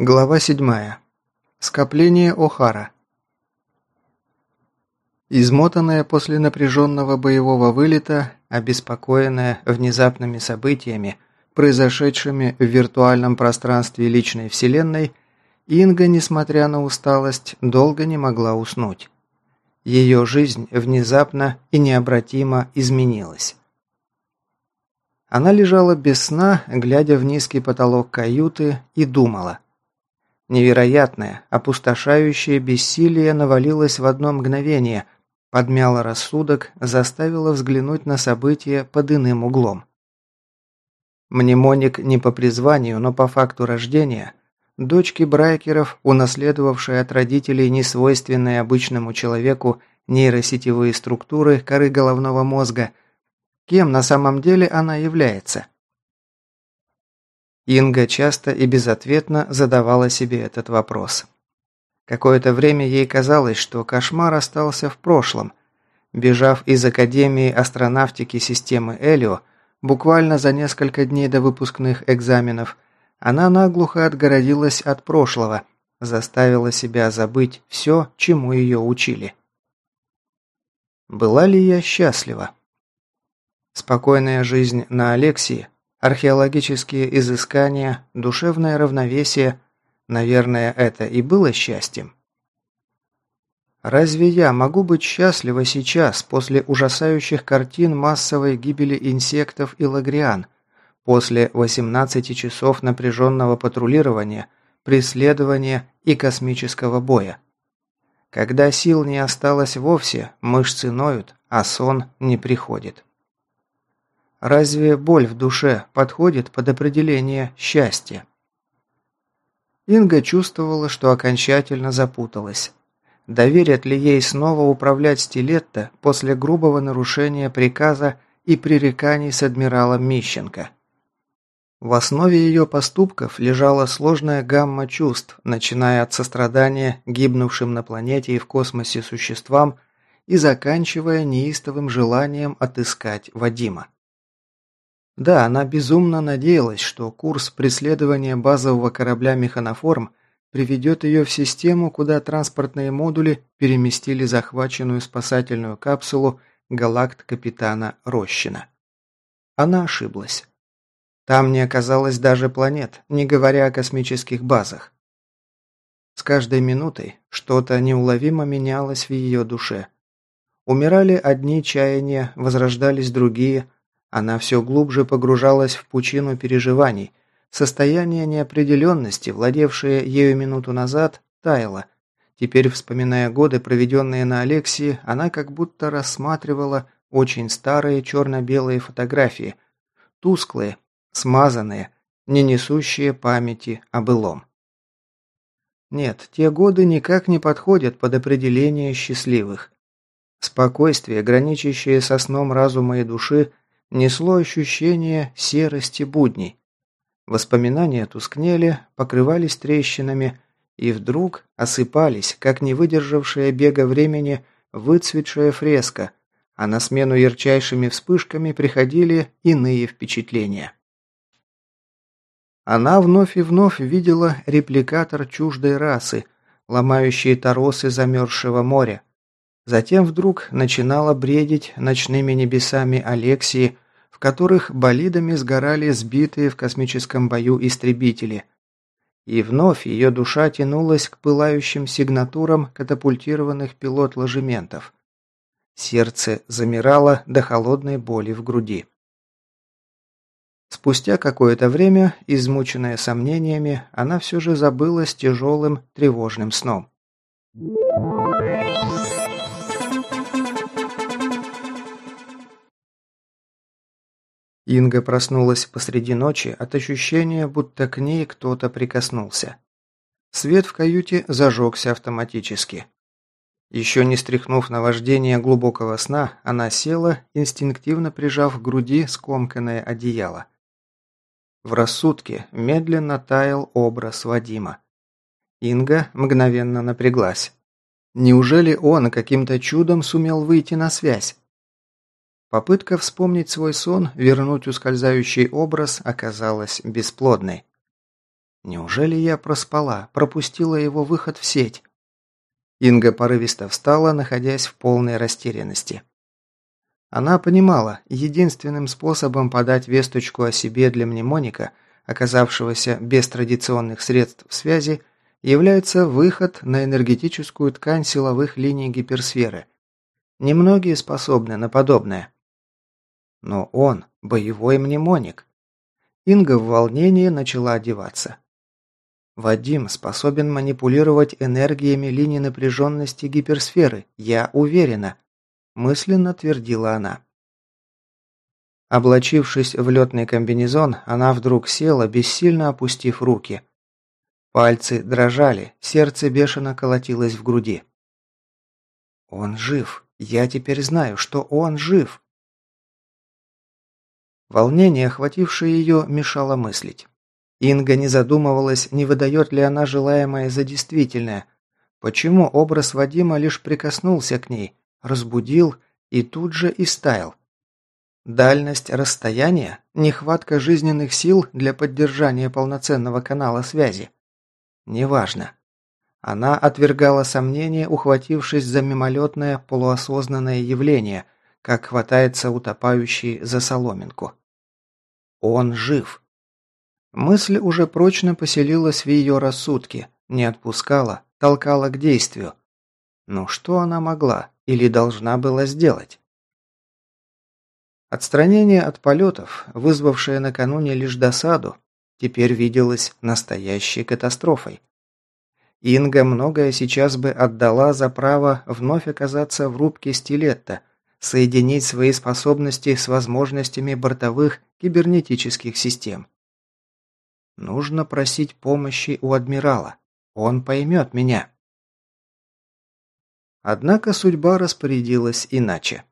Глава 7. Скопление Охара. Измотанная после напряженного боевого вылета, обеспокоенная внезапными событиями, произошедшими в виртуальном пространстве личной вселенной, Инга, несмотря на усталость, долго не могла уснуть. Ее жизнь внезапно и необратимо изменилась. Она лежала без сна, глядя в низкий потолок каюты, и думала – Невероятное, опустошающее бессилие навалилось в одно мгновение, подмяло рассудок, заставило взглянуть на события под иным углом. Мнемоник не по призванию, но по факту рождения, дочки Брайкеров, унаследовавшие от родителей несвойственные обычному человеку нейросетевые структуры коры головного мозга, кем на самом деле она является – Инга часто и безответно задавала себе этот вопрос. Какое-то время ей казалось, что кошмар остался в прошлом. Бежав из Академии астронавтики системы Элио, буквально за несколько дней до выпускных экзаменов, она наглухо отгородилась от прошлого, заставила себя забыть все, чему ее учили. Была ли я счастлива? Спокойная жизнь на Алексии Археологические изыскания, душевное равновесие, наверное, это и было счастьем. Разве я могу быть счастлива сейчас, после ужасающих картин массовой гибели инсектов и лагриан, после 18 часов напряженного патрулирования, преследования и космического боя? Когда сил не осталось вовсе, мышцы ноют, а сон не приходит. Разве боль в душе подходит под определение счастья? Инга чувствовала, что окончательно запуталась. Доверят ли ей снова управлять стилетто после грубого нарушения приказа и пререканий с адмиралом Мищенко? В основе ее поступков лежала сложная гамма чувств, начиная от сострадания гибнувшим на планете и в космосе существам и заканчивая неистовым желанием отыскать Вадима. Да, она безумно надеялась, что курс преследования базового корабля «Механоформ» приведет ее в систему, куда транспортные модули переместили захваченную спасательную капсулу галакт капитана Рощина. Она ошиблась. Там не оказалось даже планет, не говоря о космических базах. С каждой минутой что-то неуловимо менялось в ее душе. Умирали одни чаяния, возрождались другие – она все глубже погружалась в пучину переживаний. Состояние неопределенности, владевшее ею минуту назад, таяло. Теперь, вспоминая годы, проведенные на Алексии, она как будто рассматривала очень старые черно-белые фотографии. Тусклые, смазанные, не несущие памяти о былом. Нет, те годы никак не подходят под определение счастливых. Спокойствие, граничащее со сном разума и души, несло ощущение серости будней. Воспоминания тускнели, покрывались трещинами и вдруг осыпались, как не выдержавшая бега времени выцветшая фреска, а на смену ярчайшими вспышками приходили иные впечатления. Она вновь и вновь видела репликатор чуждой расы, ломающие торосы замерзшего моря, Затем вдруг начинала бредить ночными небесами Алексии, в которых болидами сгорали сбитые в космическом бою истребители. И вновь ее душа тянулась к пылающим сигнатурам катапультированных пилот-ложементов. Сердце замирало до холодной боли в груди. Спустя какое-то время, измученная сомнениями, она все же забылась тяжелым тревожным сном. Инга проснулась посреди ночи от ощущения, будто к ней кто-то прикоснулся. Свет в каюте зажегся автоматически. Еще не стряхнув наваждение глубокого сна, она села, инстинктивно прижав к груди скомканное одеяло. В рассудке медленно таял образ Вадима. Инга мгновенно напряглась. Неужели он каким-то чудом сумел выйти на связь? Попытка вспомнить свой сон, вернуть ускользающий образ оказалась бесплодной. Неужели я проспала, пропустила его выход в сеть? Инга порывисто встала, находясь в полной растерянности. Она понимала, единственным способом подать весточку о себе для мнемоника, оказавшегося без традиционных средств связи, является выход на энергетическую ткань силовых линий гиперсферы. Немногие способны на подобное. Но он – боевой мнемоник. Инга в волнении начала одеваться. Вадим способен манипулировать энергиями линий напряженности гиперсферы, я уверена, мысленно твердила она. Облачившись в летный комбинезон, она вдруг села, бессильно опустив руки. Пальцы дрожали, сердце бешено колотилось в груди. «Он жив. Я теперь знаю, что он жив». Волнение, охватившее ее, мешало мыслить. Инга не задумывалась, не выдает ли она желаемое за действительное. Почему образ Вадима лишь прикоснулся к ней, разбудил и тут же истаял? Дальность расстояния? Нехватка жизненных сил для поддержания полноценного канала связи? Неважно. Она отвергала сомнения, ухватившись за мимолетное полуосознанное явление, как хватается утопающий за соломинку. Он жив. Мысль уже прочно поселилась в ее рассудке, не отпускала, толкала к действию. Но что она могла или должна была сделать? Отстранение от полетов, вызвавшее накануне лишь досаду, теперь виделось настоящей катастрофой. Инга многое сейчас бы отдала за право вновь оказаться в рубке стилетта, соединить свои способности с возможностями бортовых кибернетических систем. Нужно просить помощи у адмирала. Он поймет меня. Однако судьба распорядилась иначе.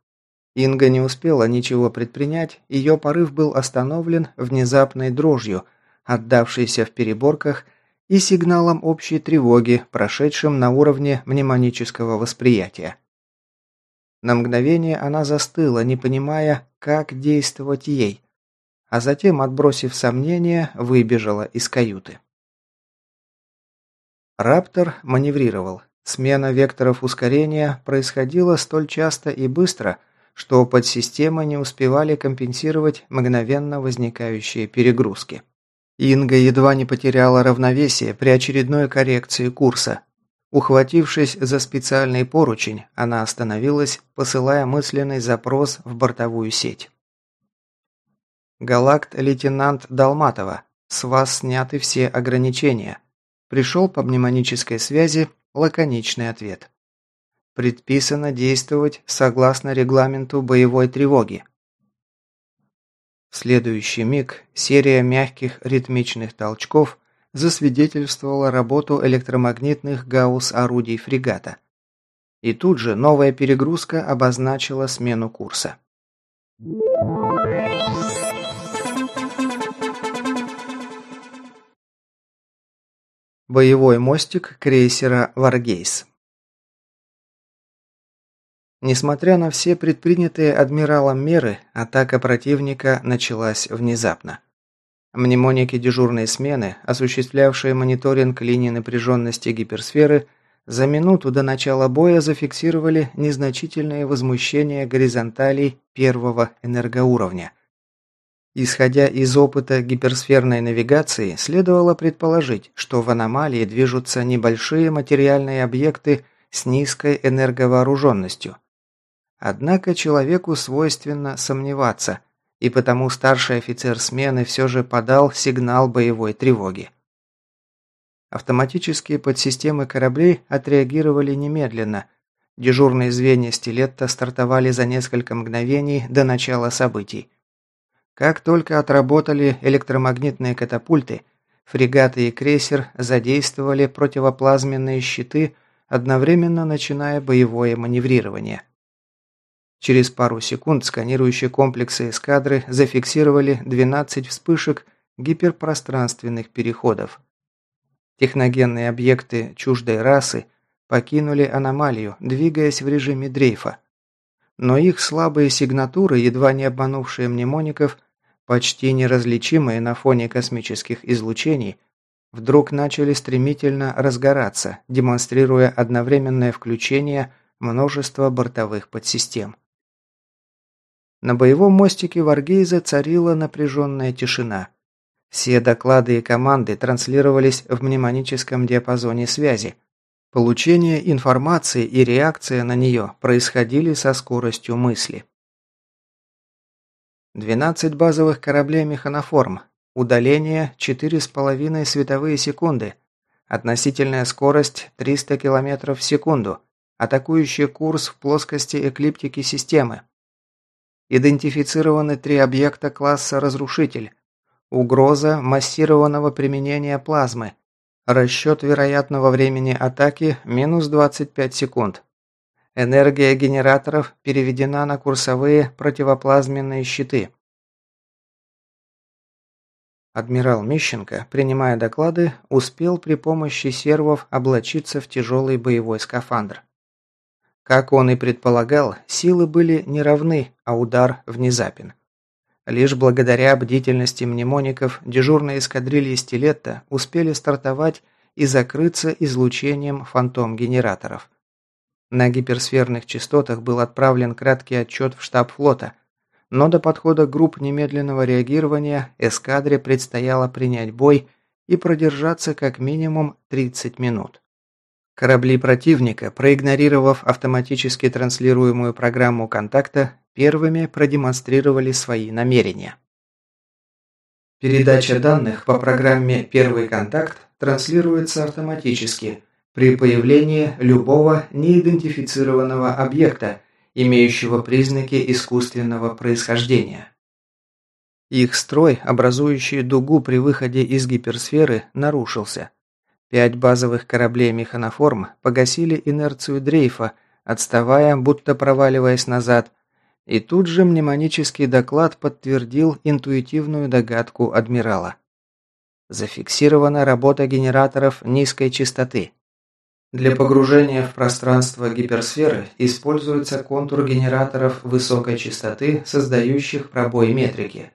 Инга не успела ничего предпринять, ее порыв был остановлен внезапной дрожью, отдавшейся в переборках, и сигналом общей тревоги, прошедшим на уровне мнемонического восприятия. На мгновение она застыла, не понимая, как действовать ей, а затем, отбросив сомнения, выбежала из каюты. Раптор маневрировал. Смена векторов ускорения происходила столь часто и быстро, что подсистемы не успевали компенсировать мгновенно возникающие перегрузки. Инга едва не потеряла равновесие при очередной коррекции курса. Ухватившись за специальный поручень, она остановилась, посылая мысленный запрос в бортовую сеть. Галакт-лейтенант Долматова. С вас сняты все ограничения. Пришел по мнемонической связи лаконичный ответ. Предписано действовать согласно регламенту боевой тревоги. В следующий миг серия мягких ритмичных толчков засвидетельствовала работу электромагнитных гаусс-орудий фрегата. И тут же новая перегрузка обозначила смену курса. Боевой мостик крейсера «Варгейс». Несмотря на все предпринятые адмиралом меры, атака противника началась внезапно. Мнемоники дежурной смены, осуществлявшие мониторинг линии напряженности гиперсферы, за минуту до начала боя зафиксировали незначительные возмущения горизонталей первого энергоуровня. Исходя из опыта гиперсферной навигации, следовало предположить, что в аномалии движутся небольшие материальные объекты с низкой энерговооруженностью. Однако человеку свойственно сомневаться, и потому старший офицер смены все же подал сигнал боевой тревоги. Автоматические подсистемы кораблей отреагировали немедленно. Дежурные звенья стилетта стартовали за несколько мгновений до начала событий. Как только отработали электромагнитные катапульты, фрегаты и крейсер задействовали противоплазменные щиты, одновременно начиная боевое маневрирование. Через пару секунд сканирующие комплексы эскадры зафиксировали 12 вспышек гиперпространственных переходов. Техногенные объекты чуждой расы покинули аномалию, двигаясь в режиме дрейфа. Но их слабые сигнатуры, едва не обманувшие мнемоников, почти неразличимые на фоне космических излучений, вдруг начали стремительно разгораться, демонстрируя одновременное включение множества бортовых подсистем. На боевом мостике Варгейза царила напряженная тишина. Все доклады и команды транслировались в мнемоническом диапазоне связи. Получение информации и реакция на нее происходили со скоростью мысли. 12 базовых кораблей механоформ. Удаление 4,5 световые секунды. Относительная скорость 300 км в секунду. Атакующий курс в плоскости эклиптики системы. Идентифицированы три объекта класса «Разрушитель». Угроза массированного применения плазмы. Расчет вероятного времени атаки – минус 25 секунд. Энергия генераторов переведена на курсовые противоплазменные щиты. Адмирал Мищенко, принимая доклады, успел при помощи сервов облачиться в тяжелый боевой скафандр. Как он и предполагал, силы были неравны, а удар внезапен. Лишь благодаря бдительности мнемоников дежурные эскадрильи стилетта успели стартовать и закрыться излучением фантом-генераторов. На гиперсферных частотах был отправлен краткий отчет в штаб флота, но до подхода групп немедленного реагирования эскадре предстояло принять бой и продержаться как минимум 30 минут. Корабли противника, проигнорировав автоматически транслируемую программу контакта, первыми продемонстрировали свои намерения. Передача данных по программе «Первый контакт» транслируется автоматически при появлении любого неидентифицированного объекта, имеющего признаки искусственного происхождения. Их строй, образующий дугу при выходе из гиперсферы, нарушился – Пять базовых кораблей механоформ погасили инерцию дрейфа, отставая, будто проваливаясь назад, и тут же мнемонический доклад подтвердил интуитивную догадку адмирала. Зафиксирована работа генераторов низкой частоты. Для погружения в пространство гиперсферы используется контур генераторов высокой частоты, создающих пробой метрики.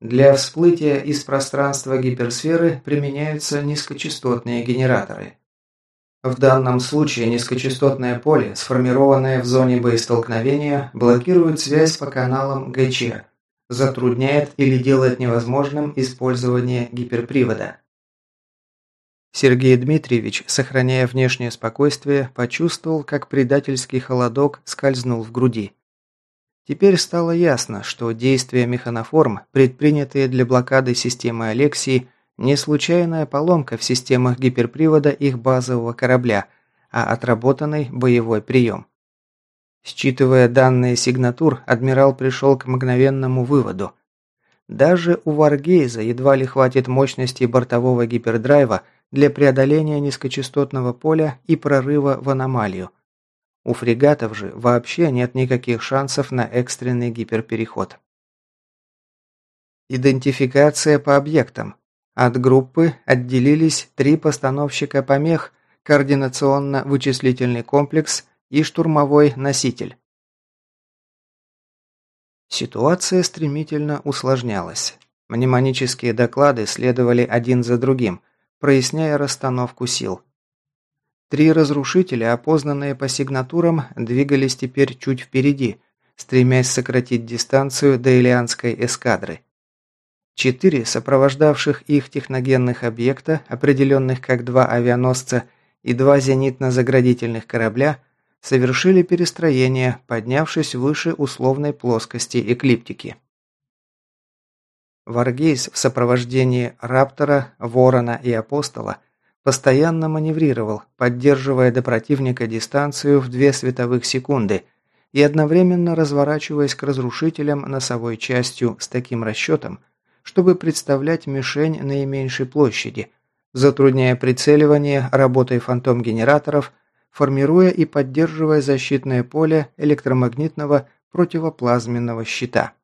Для всплытия из пространства гиперсферы применяются низкочастотные генераторы. В данном случае низкочастотное поле, сформированное в зоне боестолкновения, блокирует связь по каналам ГЧ, затрудняет или делает невозможным использование гиперпривода. Сергей Дмитриевич, сохраняя внешнее спокойствие, почувствовал, как предательский холодок скользнул в груди. Теперь стало ясно, что действия механоформ, предпринятые для блокады системы Алексии, не случайная поломка в системах гиперпривода их базового корабля, а отработанный боевой прием. Считывая данные сигнатур, адмирал пришел к мгновенному выводу. Даже у Варгейза едва ли хватит мощности бортового гипердрайва для преодоления низкочастотного поля и прорыва в аномалию – у фрегатов же вообще нет никаких шансов на экстренный гиперпереход. Идентификация по объектам. От группы отделились три постановщика помех, координационно-вычислительный комплекс и штурмовой носитель. Ситуация стремительно усложнялась. Мнемонические доклады следовали один за другим, проясняя расстановку сил. Три разрушителя, опознанные по сигнатурам, двигались теперь чуть впереди, стремясь сократить дистанцию до Илианской эскадры. Четыре сопровождавших их техногенных объекта, определенных как два авианосца и два зенитно-заградительных корабля, совершили перестроение, поднявшись выше условной плоскости эклиптики. Варгейс в сопровождении Раптора, Ворона и Апостола – Постоянно маневрировал, поддерживая до противника дистанцию в две световых секунды и одновременно разворачиваясь к разрушителям носовой частью с таким расчетом, чтобы представлять мишень наименьшей площади, затрудняя прицеливание работой фантом-генераторов, формируя и поддерживая защитное поле электромагнитного противоплазменного щита.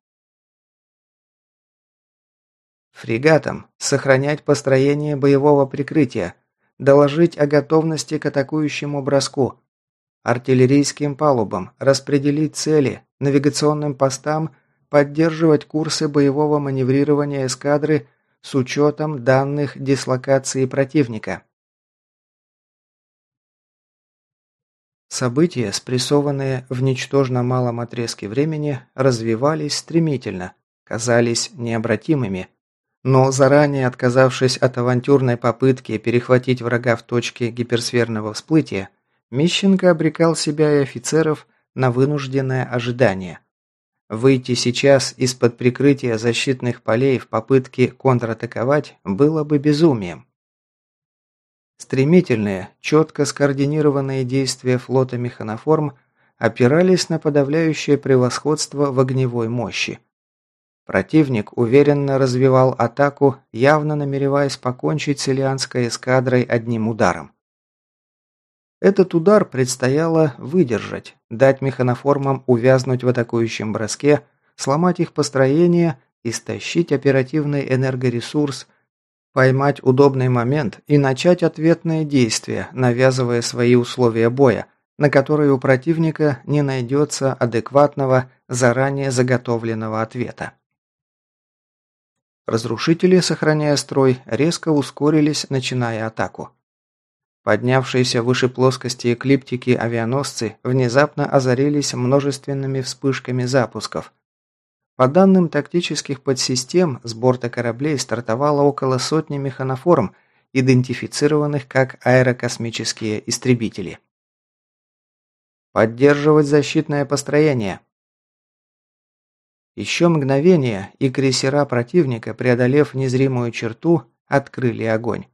Фрегатам сохранять построение боевого прикрытия – доложить о готовности к атакующему броску, артиллерийским палубам, распределить цели, навигационным постам, поддерживать курсы боевого маневрирования эскадры с учетом данных дислокации противника. События, спрессованные в ничтожно малом отрезке времени, развивались стремительно, казались необратимыми. Но заранее отказавшись от авантюрной попытки перехватить врага в точке гиперсферного всплытия, Мищенко обрекал себя и офицеров на вынужденное ожидание. Выйти сейчас из-под прикрытия защитных полей в попытке контратаковать было бы безумием. Стремительные, четко скоординированные действия флота механоформ опирались на подавляющее превосходство в огневой мощи. Противник уверенно развивал атаку, явно намереваясь покончить с Ильянской эскадрой одним ударом. Этот удар предстояло выдержать, дать механоформам увязнуть в атакующем броске, сломать их построение, истощить оперативный энергоресурс, поймать удобный момент и начать ответные действия, навязывая свои условия боя, на которые у противника не найдется адекватного, заранее заготовленного ответа. Разрушители, сохраняя строй, резко ускорились, начиная атаку. Поднявшиеся выше плоскости эклиптики авианосцы внезапно озарились множественными вспышками запусков. По данным тактических подсистем, с борта кораблей стартовало около сотни механоформ, идентифицированных как аэрокосмические истребители. Поддерживать защитное построение. Еще мгновение, и крейсера противника, преодолев незримую черту, открыли огонь.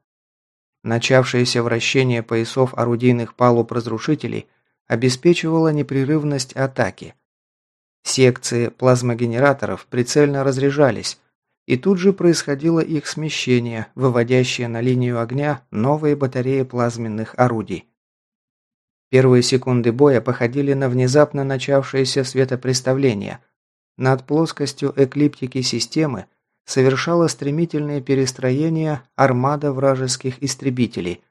Начавшееся вращение поясов орудийных палуб разрушителей обеспечивало непрерывность атаки. Секции плазмогенераторов прицельно разряжались, и тут же происходило их смещение, выводящее на линию огня новые батареи плазменных орудий. Первые секунды боя походили на внезапно начавшееся светопреставление. Над плоскостью эклиптики системы совершала стремительные перестроения армада вражеских истребителей.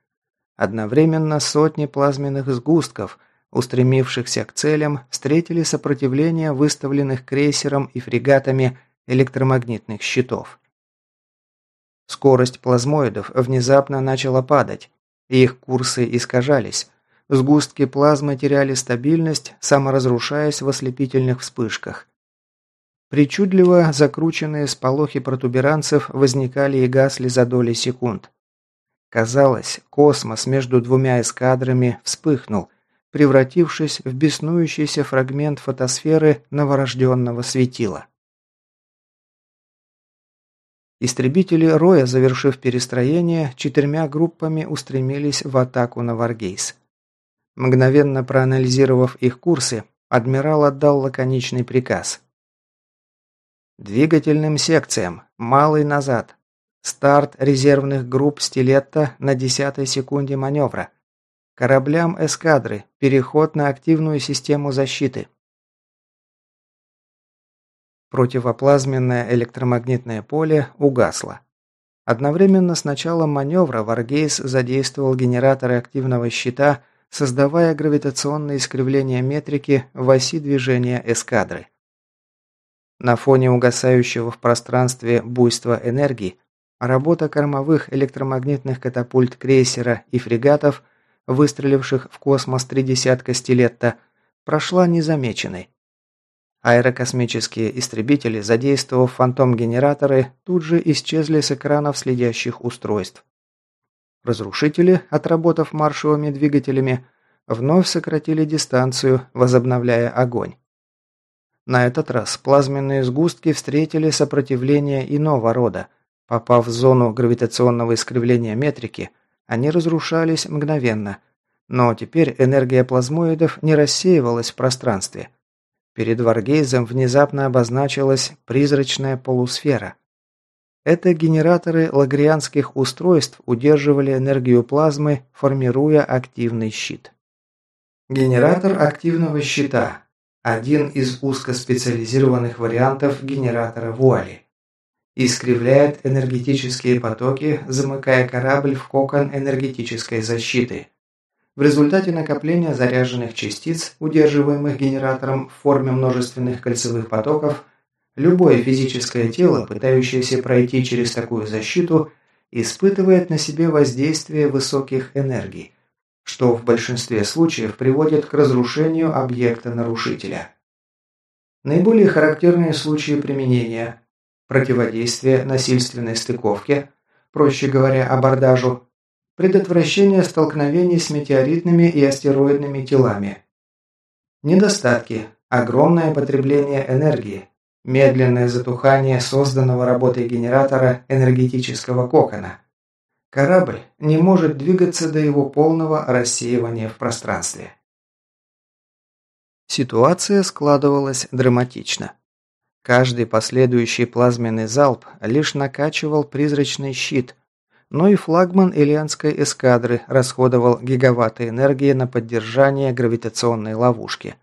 Одновременно сотни плазменных сгустков, устремившихся к целям, встретили сопротивление выставленных крейсером и фрегатами электромагнитных щитов. Скорость плазмоидов внезапно начала падать, и их курсы искажались. Сгустки плазмы теряли стабильность, саморазрушаясь в ослепительных вспышках. Причудливо закрученные сполохи протуберанцев возникали и гасли за доли секунд. Казалось, космос между двумя эскадрами вспыхнул, превратившись в беснующийся фрагмент фотосферы новорожденного светила. Истребители Роя, завершив перестроение, четырьмя группами устремились в атаку на Варгейс. Мгновенно проанализировав их курсы, адмирал отдал лаконичный приказ Двигательным секциям. Малый назад. Старт резервных групп «Стилетто» на десятой секунде маневра. Кораблям эскадры. Переход на активную систему защиты. Противоплазменное электромагнитное поле угасло. Одновременно с началом маневра Варгейс задействовал генераторы активного щита, создавая гравитационные искривления метрики в оси движения эскадры. На фоне угасающего в пространстве буйства энергии, работа кормовых электромагнитных катапульт крейсера и фрегатов, выстреливших в космос три десятка стилетта, прошла незамеченной. Аэрокосмические истребители, задействовав фантом-генераторы, тут же исчезли с экранов следящих устройств. Разрушители, отработав маршевыми двигателями, вновь сократили дистанцию, возобновляя огонь. На этот раз плазменные сгустки встретили сопротивление иного рода. Попав в зону гравитационного искривления метрики, они разрушались мгновенно. Но теперь энергия плазмоидов не рассеивалась в пространстве. Перед Варгейзом внезапно обозначилась призрачная полусфера. Это генераторы лагрианских устройств удерживали энергию плазмы, формируя активный щит. Генератор активного щита один из узкоспециализированных вариантов генератора вуали. Искривляет энергетические потоки, замыкая корабль в кокон энергетической защиты. В результате накопления заряженных частиц, удерживаемых генератором в форме множественных кольцевых потоков, Любое физическое тело, пытающееся пройти через такую защиту, испытывает на себе воздействие высоких энергий, что в большинстве случаев приводит к разрушению объекта нарушителя. Наиболее характерные случаи применения – противодействие насильственной стыковке, проще говоря, абордажу, предотвращение столкновений с метеоритными и астероидными телами. Недостатки – огромное потребление энергии, медленное затухание созданного работой генератора энергетического кокона. Корабль не может двигаться до его полного рассеивания в пространстве. Ситуация складывалась драматично. Каждый последующий плазменный залп лишь накачивал призрачный щит, но и флагман Ильянской эскадры расходовал гигаватты энергии на поддержание гравитационной ловушки.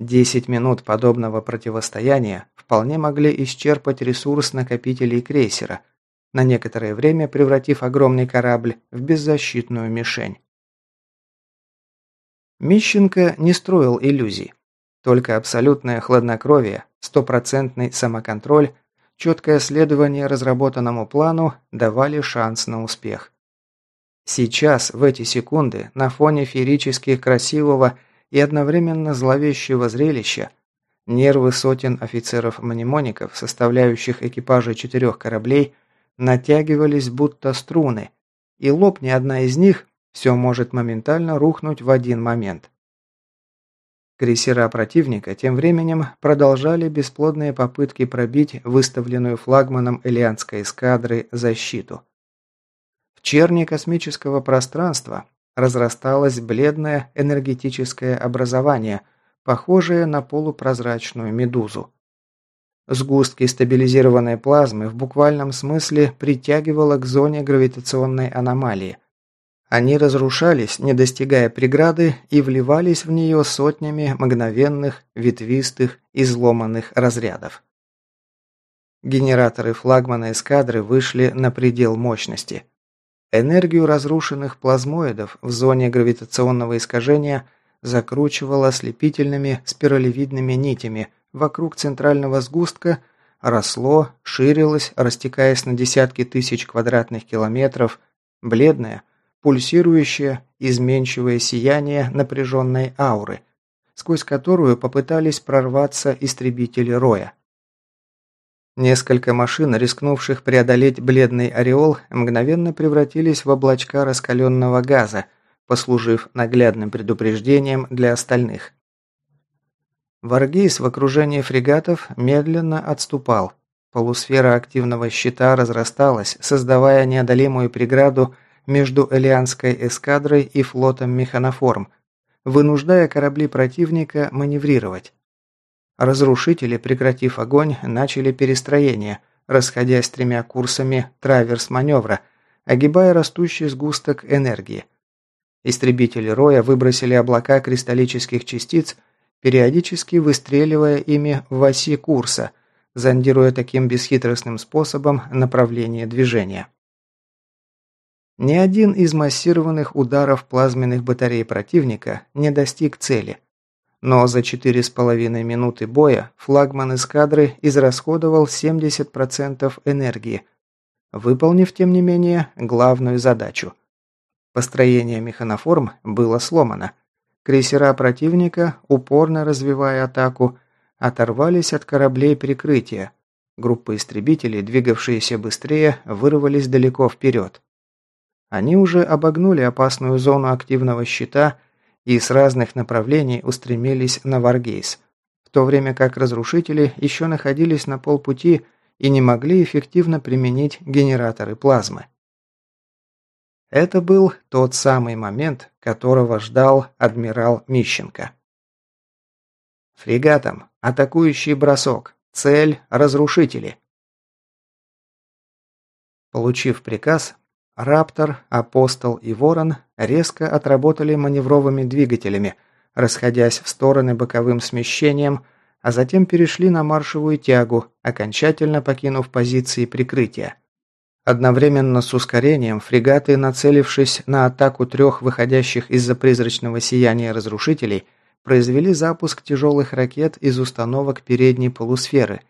Десять минут подобного противостояния вполне могли исчерпать ресурс накопителей крейсера, на некоторое время превратив огромный корабль в беззащитную мишень. Мищенко не строил иллюзий. Только абсолютное хладнокровие, стопроцентный самоконтроль, четкое следование разработанному плану давали шанс на успех. Сейчас, в эти секунды, на фоне феерически красивого и одновременно зловещего зрелища, нервы сотен офицеров-мнемоников, составляющих экипажи четырех кораблей, натягивались будто струны, и лопни одна из них, все может моментально рухнуть в один момент. Крейсера противника тем временем продолжали бесплодные попытки пробить выставленную флагманом Элианской эскадры защиту. В черни космического пространства разрасталось бледное энергетическое образование, похожее на полупрозрачную медузу. Сгустки стабилизированной плазмы в буквальном смысле притягивало к зоне гравитационной аномалии – они разрушались, не достигая преграды, и вливались в нее сотнями мгновенных, ветвистых, изломанных разрядов. Генераторы флагмана эскадры вышли на предел мощности. Энергию разрушенных плазмоидов в зоне гравитационного искажения закручивало ослепительными спиралевидными нитями вокруг центрального сгустка, росло, ширилось, растекаясь на десятки тысяч квадратных километров, бледное, пульсирующее, изменчивое сияние напряженной ауры, сквозь которую попытались прорваться истребители Роя. Несколько машин, рискнувших преодолеть бледный ореол, мгновенно превратились в облачка раскаленного газа, послужив наглядным предупреждением для остальных. Варгейс в окружении фрегатов медленно отступал. Полусфера активного щита разрасталась, создавая неодолимую преграду между Элианской эскадрой и флотом механоформ, вынуждая корабли противника маневрировать. Разрушители, прекратив огонь, начали перестроение, расходясь тремя курсами траверс-маневра, огибая растущий сгусток энергии. Истребители Роя выбросили облака кристаллических частиц, периодически выстреливая ими в оси курса, зондируя таким бесхитростным способом направление движения. Ни один из массированных ударов плазменных батарей противника не достиг цели. Но за 4,5 минуты боя флагман эскадры израсходовал 70% энергии, выполнив, тем не менее, главную задачу. Построение механоформ было сломано. Крейсера противника, упорно развивая атаку, оторвались от кораблей прикрытия. Группы истребителей, двигавшиеся быстрее, вырвались далеко вперед. Они уже обогнули опасную зону активного щита и с разных направлений устремились на Варгейс, в то время как разрушители еще находились на полпути и не могли эффективно применить генераторы плазмы. Это был тот самый момент, которого ждал адмирал Мищенко. Фрегатом. Атакующий бросок. Цель – разрушители. Получив приказ, Раптор, Апостол и Ворон резко отработали маневровыми двигателями, расходясь в стороны боковым смещением, а затем перешли на маршевую тягу, окончательно покинув позиции прикрытия. Одновременно с ускорением фрегаты, нацелившись на атаку трех выходящих из-за призрачного сияния разрушителей, произвели запуск тяжелых ракет из установок передней полусферы,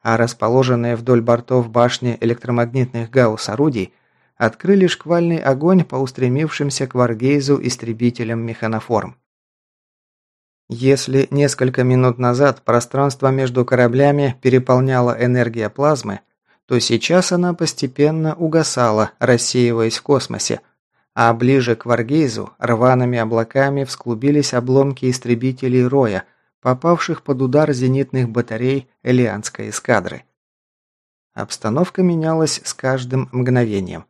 а расположенные вдоль бортов башни электромагнитных гаусс-орудий открыли шквальный огонь по устремившимся к Варгейзу истребителям механоформ. Если несколько минут назад пространство между кораблями переполняла энергия плазмы, то сейчас она постепенно угасала, рассеиваясь в космосе, а ближе к Варгейзу рваными облаками всклубились обломки истребителей Роя, попавших под удар зенитных батарей Элианской эскадры. Обстановка менялась с каждым мгновением.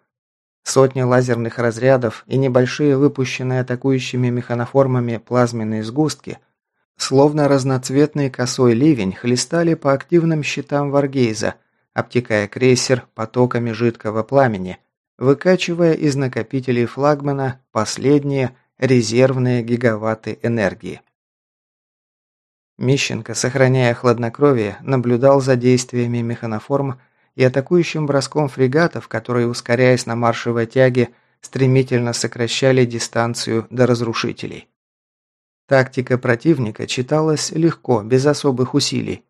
Сотни лазерных разрядов и небольшие выпущенные атакующими механоформами плазменные сгустки, словно разноцветный косой ливень, хлестали по активным щитам Варгейза, обтекая крейсер потоками жидкого пламени, выкачивая из накопителей флагмана последние резервные гигаватты энергии. Мищенко, сохраняя хладнокровие, наблюдал за действиями механоформ и атакующим броском фрегатов, которые, ускоряясь на маршевой тяге, стремительно сокращали дистанцию до разрушителей. Тактика противника читалась легко, без особых усилий.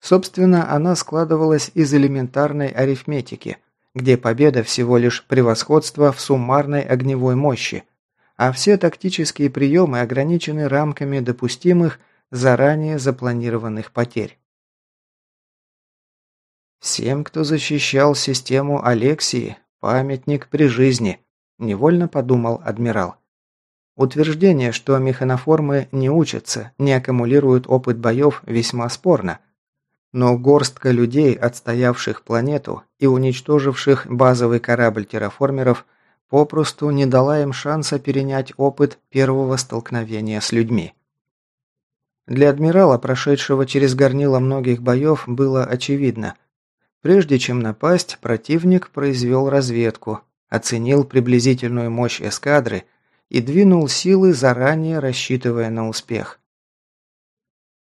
Собственно, она складывалась из элементарной арифметики – где победа всего лишь превосходство в суммарной огневой мощи, а все тактические приемы ограничены рамками допустимых заранее запланированных потерь. Всем, кто защищал систему Алексии, памятник при жизни, невольно подумал адмирал. Утверждение, что механоформы не учатся, не аккумулируют опыт боев, весьма спорно. Но горстка людей, отстоявших планету и уничтоживших базовый корабль терраформеров, попросту не дала им шанса перенять опыт первого столкновения с людьми. Для адмирала, прошедшего через горнило многих боев, было очевидно. Прежде чем напасть, противник произвел разведку, оценил приблизительную мощь эскадры и двинул силы, заранее рассчитывая на успех.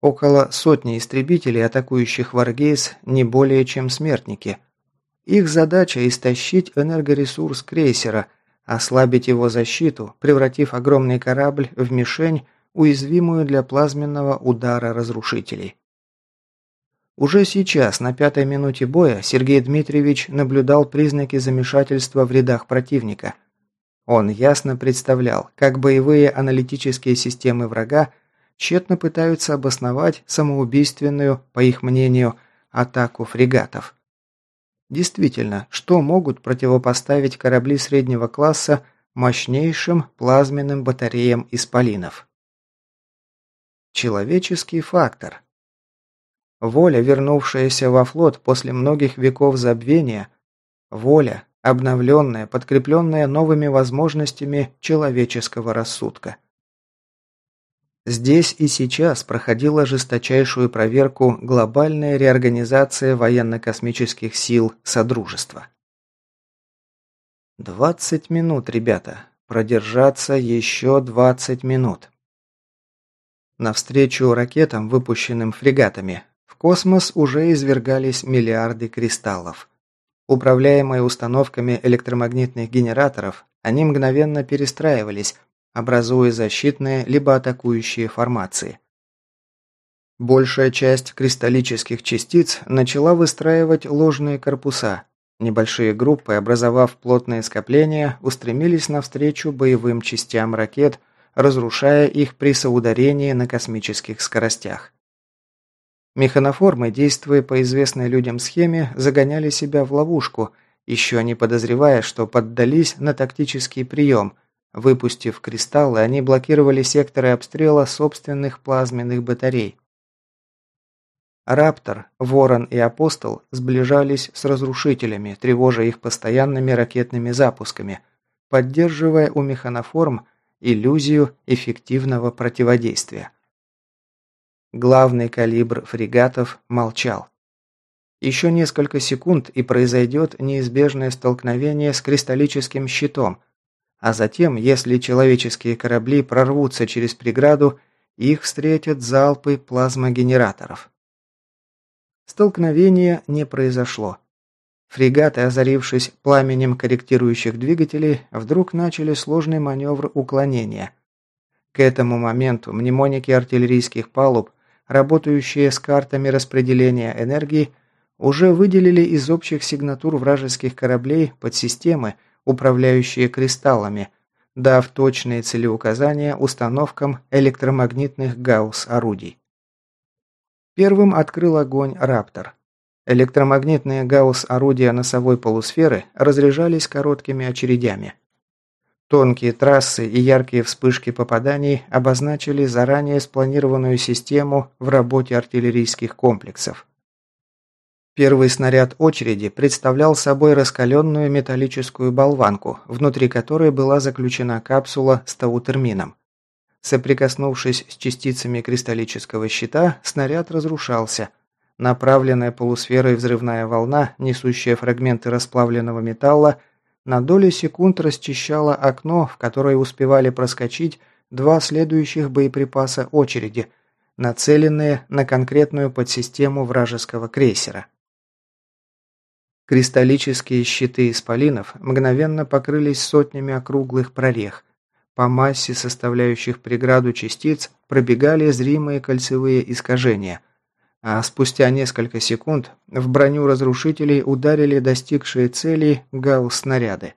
Около сотни истребителей, атакующих Варгейс, не более чем смертники. Их задача – истощить энергоресурс крейсера, ослабить его защиту, превратив огромный корабль в мишень, уязвимую для плазменного удара разрушителей. Уже сейчас, на пятой минуте боя, Сергей Дмитриевич наблюдал признаки замешательства в рядах противника. Он ясно представлял, как боевые аналитические системы врага тщетно пытаются обосновать самоубийственную, по их мнению, атаку фрегатов. Действительно, что могут противопоставить корабли среднего класса мощнейшим плазменным батареям исполинов? Человеческий фактор. Воля, вернувшаяся во флот после многих веков забвения, воля, обновленная, подкрепленная новыми возможностями человеческого рассудка. Здесь и сейчас проходила жесточайшую проверку глобальная реорганизация военно-космических сил Содружества. «Двадцать минут, ребята. Продержаться еще двадцать минут». Навстречу ракетам, выпущенным фрегатами, в космос уже извергались миллиарды кристаллов. Управляемые установками электромагнитных генераторов, они мгновенно перестраивались, образуя защитные либо атакующие формации. Большая часть кристаллических частиц начала выстраивать ложные корпуса. Небольшие группы, образовав плотные скопления, устремились навстречу боевым частям ракет, разрушая их при соударении на космических скоростях. Механоформы, действуя по известной людям схеме, загоняли себя в ловушку, еще не подозревая, что поддались на тактический прием – Выпустив кристаллы, они блокировали секторы обстрела собственных плазменных батарей. Раптор, Ворон и Апостол сближались с разрушителями, тревожа их постоянными ракетными запусками, поддерживая у механоформ иллюзию эффективного противодействия. Главный калибр фрегатов молчал. Еще несколько секунд и произойдет неизбежное столкновение с кристаллическим щитом, а затем, если человеческие корабли прорвутся через преграду, их встретят залпы плазмогенераторов. Столкновение не произошло. Фрегаты, озарившись пламенем корректирующих двигателей, вдруг начали сложный маневр уклонения. К этому моменту мнемоники артиллерийских палуб, работающие с картами распределения энергии, уже выделили из общих сигнатур вражеских кораблей подсистемы, управляющие кристаллами, дав точные целеуказания установкам электромагнитных гаусс-орудий. Первым открыл огонь «Раптор». Электромагнитные гаусс-орудия носовой полусферы разряжались короткими очередями. Тонкие трассы и яркие вспышки попаданий обозначили заранее спланированную систему в работе артиллерийских комплексов. Первый снаряд очереди представлял собой раскаленную металлическую болванку, внутри которой была заключена капсула с таутермином. Соприкоснувшись с частицами кристаллического щита, снаряд разрушался. Направленная полусферой взрывная волна, несущая фрагменты расплавленного металла, на долю секунд расчищала окно, в которое успевали проскочить два следующих боеприпаса очереди, нацеленные на конкретную подсистему вражеского крейсера. Кристаллические щиты исполинов мгновенно покрылись сотнями округлых прорех. По массе составляющих преграду частиц пробегали зримые кольцевые искажения, а спустя несколько секунд в броню разрушителей ударили достигшие целей гаусс-снаряды.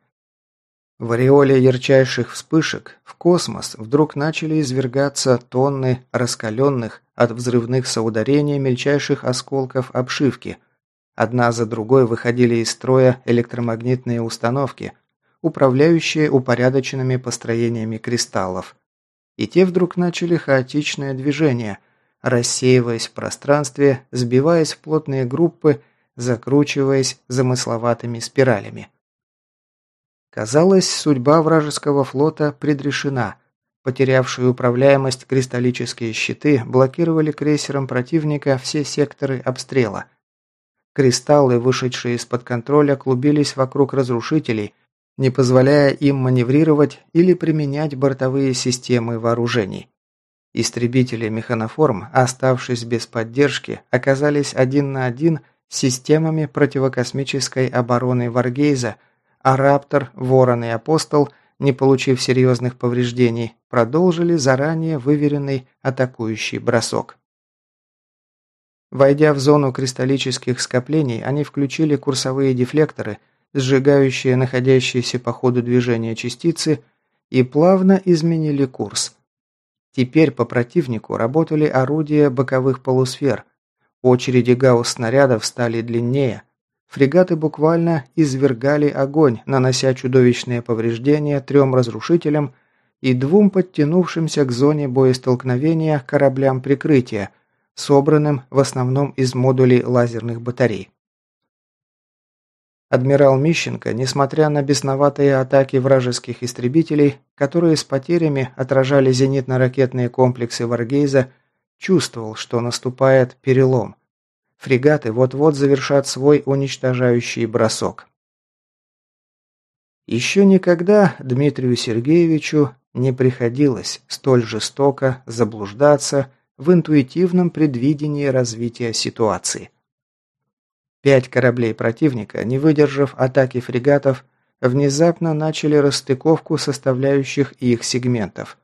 В ореоле ярчайших вспышек в космос вдруг начали извергаться тонны раскаленных от взрывных соударений мельчайших осколков обшивки – Одна за другой выходили из строя электромагнитные установки, управляющие упорядоченными построениями кристаллов. И те вдруг начали хаотичное движение, рассеиваясь в пространстве, сбиваясь в плотные группы, закручиваясь замысловатыми спиралями. Казалось, судьба вражеского флота предрешена. Потерявшие управляемость кристаллические щиты блокировали крейсером противника все секторы обстрела – Кристаллы, вышедшие из-под контроля, клубились вокруг разрушителей, не позволяя им маневрировать или применять бортовые системы вооружений. Истребители механоформ, оставшись без поддержки, оказались один на один с системами противокосмической обороны Варгейза, а Раптор, Ворон и Апостол, не получив серьезных повреждений, продолжили заранее выверенный атакующий бросок. Войдя в зону кристаллических скоплений, они включили курсовые дефлекторы, сжигающие находящиеся по ходу движения частицы, и плавно изменили курс. Теперь по противнику работали орудия боковых полусфер. Очереди гаусс-снарядов стали длиннее. Фрегаты буквально извергали огонь, нанося чудовищные повреждения трем разрушителям и двум подтянувшимся к зоне боестолкновения кораблям прикрытия – собранным в основном из модулей лазерных батарей. Адмирал Мищенко, несмотря на бесноватые атаки вражеских истребителей, которые с потерями отражали зенитно-ракетные комплексы Варгейза, чувствовал, что наступает перелом. Фрегаты вот-вот завершат свой уничтожающий бросок. Еще никогда Дмитрию Сергеевичу не приходилось столь жестоко заблуждаться в интуитивном предвидении развития ситуации. Пять кораблей противника, не выдержав атаки фрегатов, внезапно начали расстыковку составляющих их сегментов.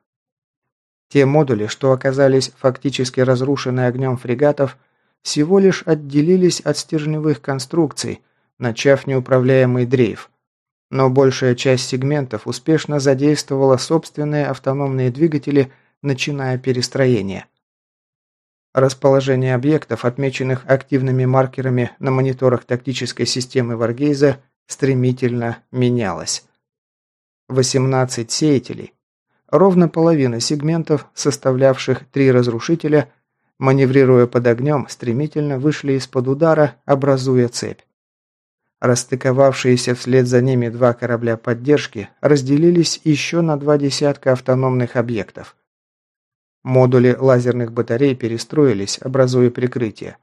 Те модули, что оказались фактически разрушены огнем фрегатов, всего лишь отделились от стержневых конструкций, начав неуправляемый дрейф. Но большая часть сегментов успешно задействовала собственные автономные двигатели, начиная перестроение. Расположение объектов, отмеченных активными маркерами на мониторах тактической системы Варгейза, стремительно менялось. 18 сеятелей, ровно половина сегментов, составлявших три разрушителя, маневрируя под огнем, стремительно вышли из-под удара, образуя цепь. Расстыковавшиеся вслед за ними два корабля поддержки разделились еще на два десятка автономных объектов – Модули лазерных батарей перестроились, образуя прикрытие.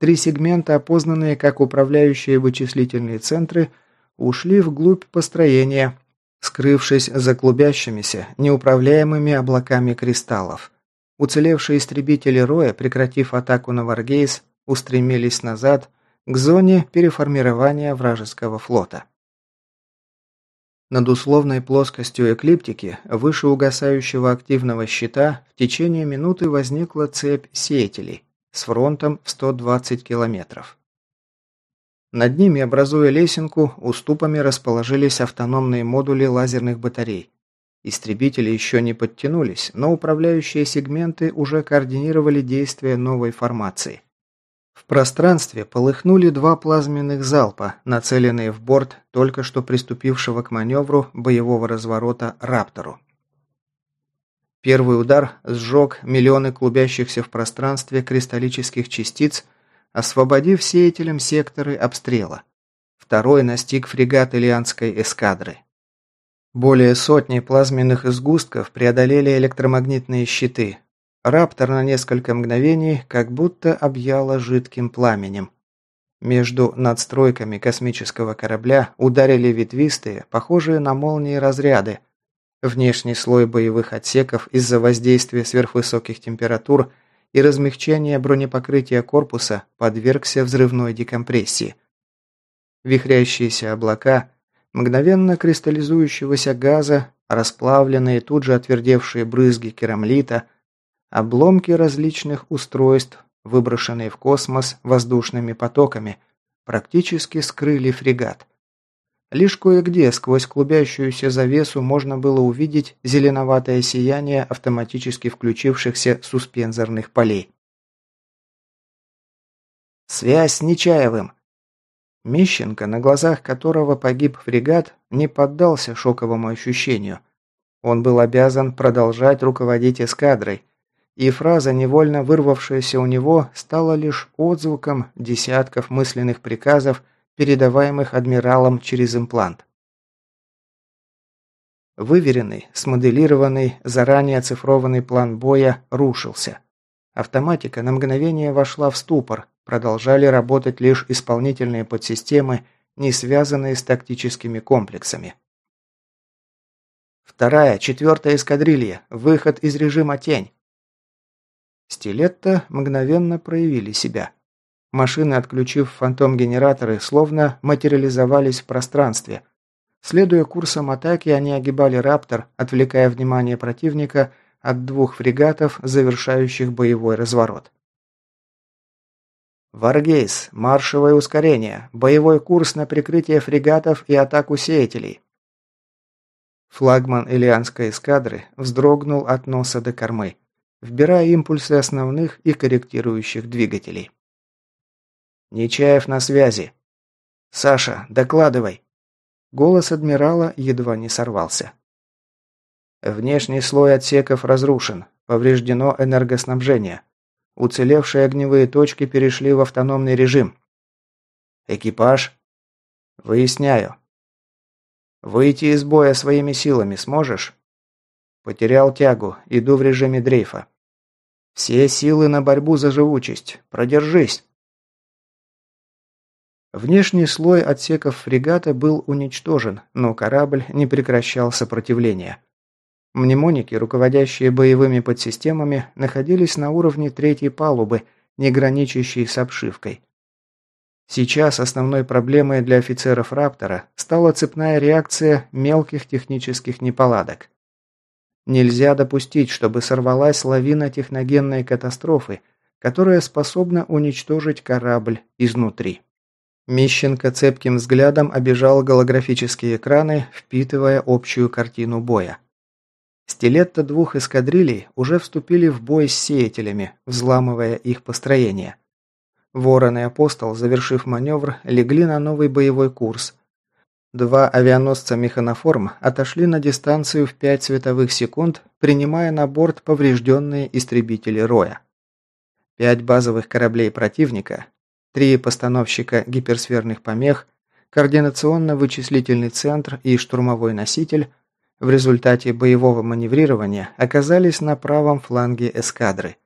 Три сегмента, опознанные как управляющие вычислительные центры, ушли вглубь построения, скрывшись за клубящимися, неуправляемыми облаками кристаллов. Уцелевшие истребители Роя, прекратив атаку на Варгейс, устремились назад к зоне переформирования вражеского флота. Над условной плоскостью эклиптики, выше угасающего активного щита, в течение минуты возникла цепь сеятелей с фронтом в 120 километров. Над ними, образуя лесенку, уступами расположились автономные модули лазерных батарей. Истребители еще не подтянулись, но управляющие сегменты уже координировали действия новой формации. В пространстве полыхнули два плазменных залпа, нацеленные в борт только что приступившего к маневру боевого разворота «Раптору». Первый удар сжег миллионы клубящихся в пространстве кристаллических частиц, освободив сеятелем секторы обстрела. Второй настиг фрегат Ильянской эскадры. Более сотни плазменных изгустков преодолели электромагнитные щиты, Раптор на несколько мгновений как будто объяло жидким пламенем. Между надстройками космического корабля ударили ветвистые, похожие на молнии разряды. Внешний слой боевых отсеков из-за воздействия сверхвысоких температур и размягчения бронепокрытия корпуса подвергся взрывной декомпрессии. Вихрящиеся облака, мгновенно кристаллизующегося газа, расплавленные тут же отвердевшие брызги керамлита – обломки различных устройств, выброшенные в космос воздушными потоками, практически скрыли фрегат. Лишь кое-где сквозь клубящуюся завесу можно было увидеть зеленоватое сияние автоматически включившихся суспензорных полей. «Связь с Нечаевым!» Мищенко, на глазах которого погиб фрегат, не поддался шоковому ощущению. Он был обязан продолжать руководить эскадрой, и фраза, невольно вырвавшаяся у него, стала лишь отзвуком десятков мысленных приказов, передаваемых адмиралом через имплант. Выверенный, смоделированный, заранее оцифрованный план боя рушился. Автоматика на мгновение вошла в ступор, продолжали работать лишь исполнительные подсистемы, не связанные с тактическими комплексами. Вторая, четвертая эскадрилья, выход из режима тень. Стилетто мгновенно проявили себя. Машины, отключив фантом-генераторы, словно материализовались в пространстве. Следуя курсам атаки, они огибали «Раптор», отвлекая внимание противника от двух фрегатов, завершающих боевой разворот. «Варгейс, маршевое ускорение, боевой курс на прикрытие фрегатов и атаку сеятелей». Флагман Илианской эскадры вздрогнул от носа до кормы вбирая импульсы основных и корректирующих двигателей. «Нечаев на связи!» «Саша, докладывай!» Голос адмирала едва не сорвался. Внешний слой отсеков разрушен, повреждено энергоснабжение. Уцелевшие огневые точки перешли в автономный режим. Экипаж? Выясняю. Выйти из боя своими силами сможешь? Потерял тягу, иду в режиме дрейфа. Все силы на борьбу за живучесть. Продержись!» Внешний слой отсеков фрегата был уничтожен, но корабль не прекращал сопротивления. Мнемоники, руководящие боевыми подсистемами, находились на уровне третьей палубы, не граничащей с обшивкой. Сейчас основной проблемой для офицеров «Раптора» стала цепная реакция мелких технических неполадок. Нельзя допустить, чтобы сорвалась лавина техногенной катастрофы, которая способна уничтожить корабль изнутри. Мищенко цепким взглядом обижал голографические экраны, впитывая общую картину боя. Стилетто двух эскадрилей уже вступили в бой с сеятелями, взламывая их построение. Ворон и Апостол, завершив маневр, легли на новый боевой курс, Два авианосца «Механоформ» отошли на дистанцию в 5 световых секунд, принимая на борт поврежденные истребители Роя. Пять базовых кораблей противника, три постановщика гиперсферных помех, координационно-вычислительный центр и штурмовой носитель в результате боевого маневрирования оказались на правом фланге эскадры.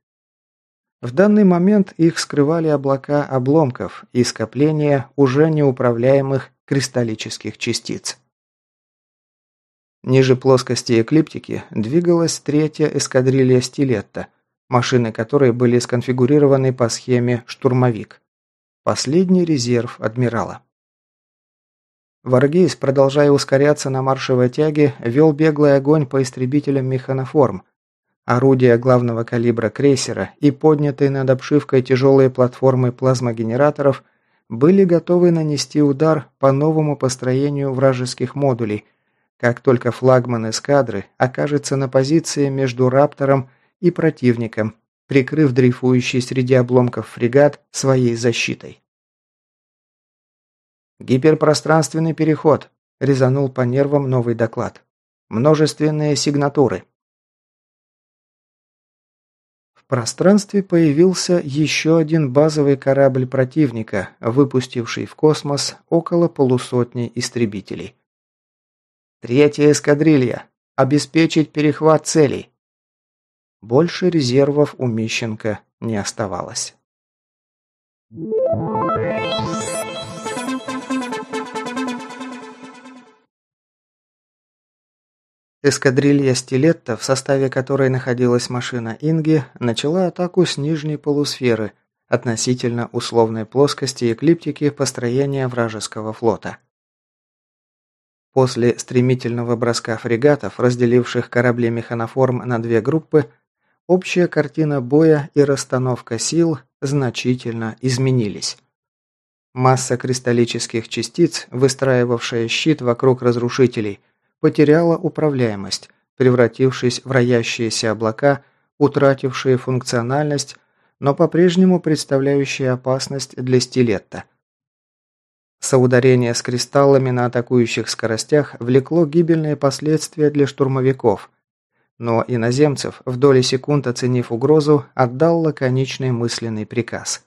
В данный момент их скрывали облака обломков и скопления уже неуправляемых кристаллических частиц. Ниже плоскости эклиптики двигалась третья эскадрилья «Стилетта», машины которой были сконфигурированы по схеме «Штурмовик». Последний резерв адмирала. Варгейс, продолжая ускоряться на маршевой тяге, вел беглый огонь по истребителям механоформ. Орудия главного калибра крейсера и поднятые над обшивкой тяжелые платформы плазмогенераторов были готовы нанести удар по новому построению вражеских модулей, как только флагман эскадры окажется на позиции между «Раптором» и противником, прикрыв дрейфующий среди обломков фрегат своей защитой. «Гиперпространственный переход», – резанул по нервам новый доклад. «Множественные сигнатуры». Пространстве появился еще один базовый корабль противника, выпустивший в космос около полусотни истребителей. «Третья эскадрилья. Обеспечить перехват целей». Больше резервов у Мищенко не оставалось. Эскадрилья «Стилетта», в составе которой находилась машина Инги, начала атаку с нижней полусферы, относительно условной плоскости эклиптики построения вражеского флота. После стремительного броска фрегатов, разделивших корабли механоформ на две группы, общая картина боя и расстановка сил значительно изменились. Масса кристаллических частиц, выстраивавшая щит вокруг разрушителей, потеряла управляемость, превратившись в роящиеся облака, утратившие функциональность, но по-прежнему представляющие опасность для стилетта. Соударение с кристаллами на атакующих скоростях влекло гибельные последствия для штурмовиков, но иноземцев, в доли секунд оценив угрозу, отдал лаконичный мысленный приказ.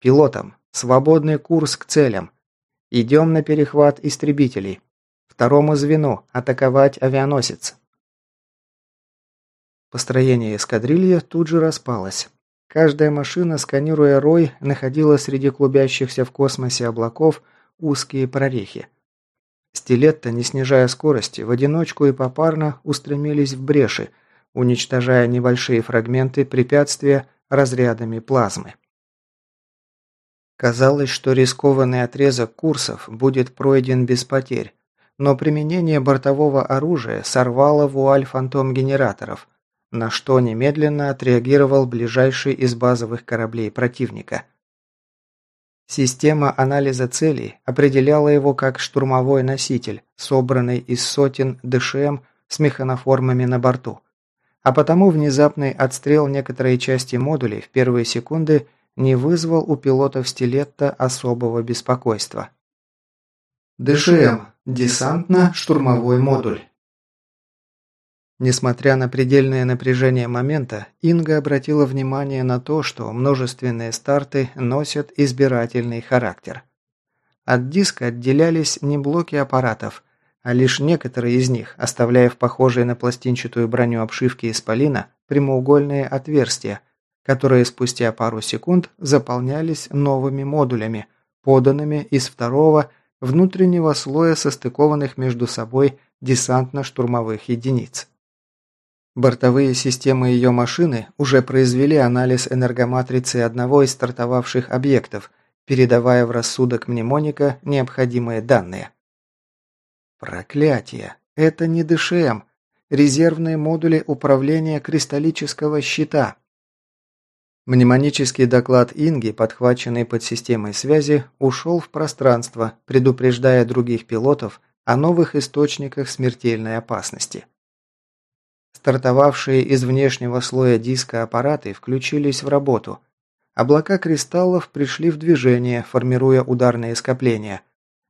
«Пилотам, свободный курс к целям. Идем на перехват истребителей. Второму звену атаковать авианосец. Построение эскадрильи тут же распалось. Каждая машина, сканируя рой, находила среди клубящихся в космосе облаков узкие прорехи. Стилетто, не снижая скорости, в одиночку и попарно устремились в бреши, уничтожая небольшие фрагменты препятствия разрядами плазмы. Казалось, что рискованный отрезок курсов будет пройден без потерь, но применение бортового оружия сорвало вуаль фантом-генераторов, на что немедленно отреагировал ближайший из базовых кораблей противника. Система анализа целей определяла его как штурмовой носитель, собранный из сотен ДШМ с механоформами на борту. А потому внезапный отстрел некоторой части модулей в первые секунды не вызвал у пилотов стилетта особого беспокойства. ДШМ Десантно-штурмовой модуль. Несмотря на предельное напряжение момента, Инга обратила внимание на то, что множественные старты носят избирательный характер. От диска отделялись не блоки аппаратов, а лишь некоторые из них, оставляя в похожей на пластинчатую броню обшивки исполина прямоугольные отверстия, которые спустя пару секунд заполнялись новыми модулями, поданными из второго внутреннего слоя состыкованных между собой десантно-штурмовых единиц. Бортовые системы ее машины уже произвели анализ энергоматрицы одного из стартовавших объектов, передавая в рассудок мнемоника необходимые данные. Проклятие! Это не ДШМ. Резервные модули управления кристаллического щита. Мнемонический доклад Инги, подхваченный под системой связи, ушел в пространство, предупреждая других пилотов о новых источниках смертельной опасности. Стартовавшие из внешнего слоя диска аппараты включились в работу. Облака кристаллов пришли в движение, формируя ударные скопления.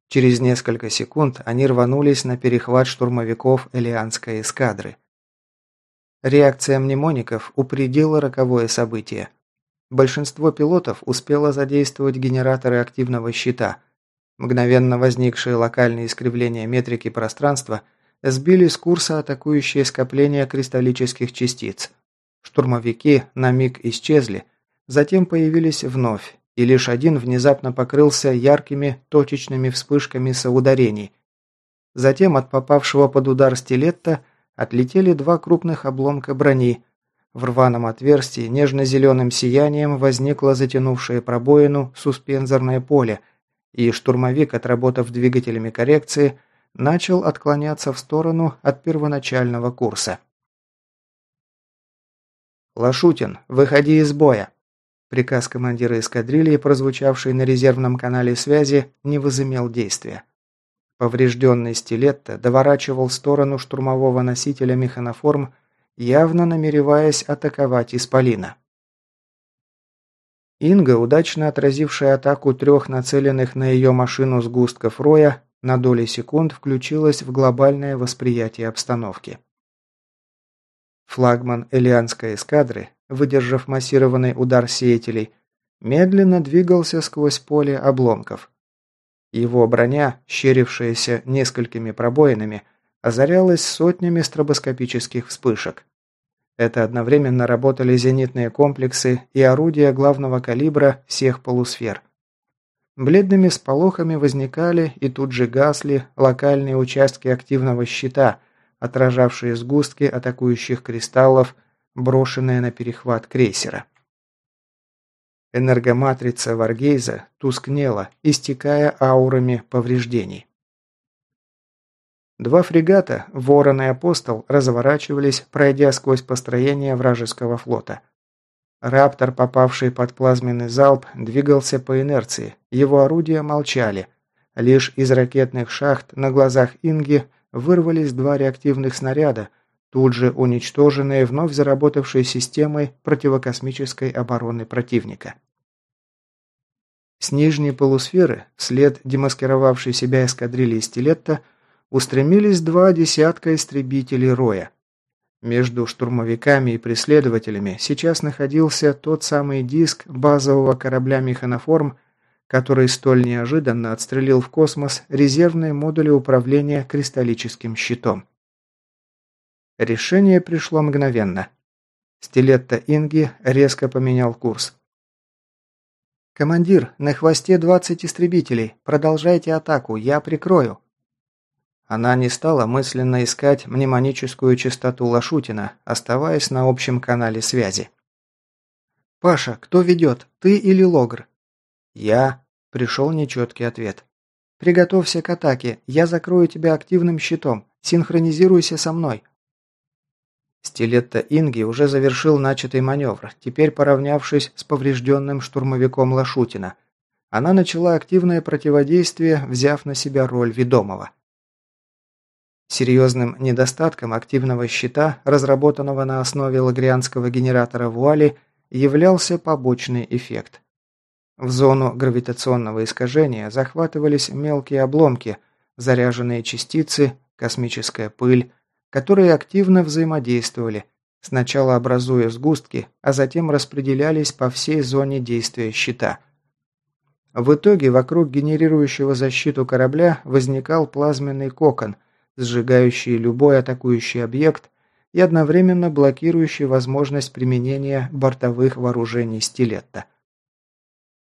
Через несколько секунд они рванулись на перехват штурмовиков Элианской эскадры. Реакция мнемоников упредила роковое событие – Большинство пилотов успело задействовать генераторы активного щита. Мгновенно возникшие локальные искривления метрики пространства сбили с курса атакующие скопления кристаллических частиц. Штурмовики на миг исчезли, затем появились вновь, и лишь один внезапно покрылся яркими точечными вспышками соударений. Затем от попавшего под удар стилетта отлетели два крупных обломка брони – в рваном отверстии нежно-зеленым сиянием возникло затянувшее пробоину суспензорное поле, и штурмовик, отработав двигателями коррекции, начал отклоняться в сторону от первоначального курса. «Лашутин, выходи из боя!» Приказ командира эскадрильи, прозвучавший на резервном канале связи, не возымел действия. Поврежденный стилетто доворачивал сторону штурмового носителя механоформ, явно намереваясь атаковать Исполина. Инга, удачно отразившая атаку трех нацеленных на ее машину сгустков роя, на доли секунд включилась в глобальное восприятие обстановки. Флагман Элианской эскадры, выдержав массированный удар сеятелей, медленно двигался сквозь поле обломков. Его броня, щерившаяся несколькими пробоинами, озарялась сотнями стробоскопических вспышек. Это одновременно работали зенитные комплексы и орудия главного калибра всех полусфер. Бледными сполохами возникали и тут же гасли локальные участки активного щита – отражавшие сгустки атакующих кристаллов, брошенные на перехват крейсера. Энергоматрица Варгейза тускнела, истекая аурами повреждений. Два фрегата, Ворон и Апостол, разворачивались, пройдя сквозь построение вражеского флота. Раптор, попавший под плазменный залп, двигался по инерции, его орудия молчали. Лишь из ракетных шахт на глазах Инги – вырвались два реактивных снаряда, тут же уничтоженные вновь заработавшей системой противокосмической обороны противника. С нижней полусферы, вслед демаскировавшей себя эскадрильи стилетта, устремились два десятка истребителей Роя. Между штурмовиками и преследователями сейчас находился тот самый диск базового корабля «Механоформ», который столь неожиданно отстрелил в космос резервные модули управления кристаллическим щитом. Решение пришло мгновенно. Стилетто Инги резко поменял курс. «Командир, на хвосте 20 истребителей. Продолжайте атаку, я прикрою». Она не стала мысленно искать мнемоническую частоту Лашутина, оставаясь на общем канале связи. «Паша, кто ведет, ты или Логр? «Я...» – пришел нечеткий ответ. «Приготовься к атаке. Я закрою тебя активным щитом. Синхронизируйся со мной». Стилетто Инги уже завершил начатый маневр, теперь поравнявшись с поврежденным штурмовиком Лашутина. Она начала активное противодействие, взяв на себя роль ведомого. Серьезным недостатком активного щита, разработанного на основе лагрианского генератора вуали, являлся побочный эффект. В зону гравитационного искажения захватывались мелкие обломки, заряженные частицы, космическая пыль, которые активно взаимодействовали, сначала образуя сгустки, а затем распределялись по всей зоне действия щита. В итоге вокруг генерирующего защиту корабля возникал плазменный кокон, сжигающий любой атакующий объект и одновременно блокирующий возможность применения бортовых вооружений стилетта.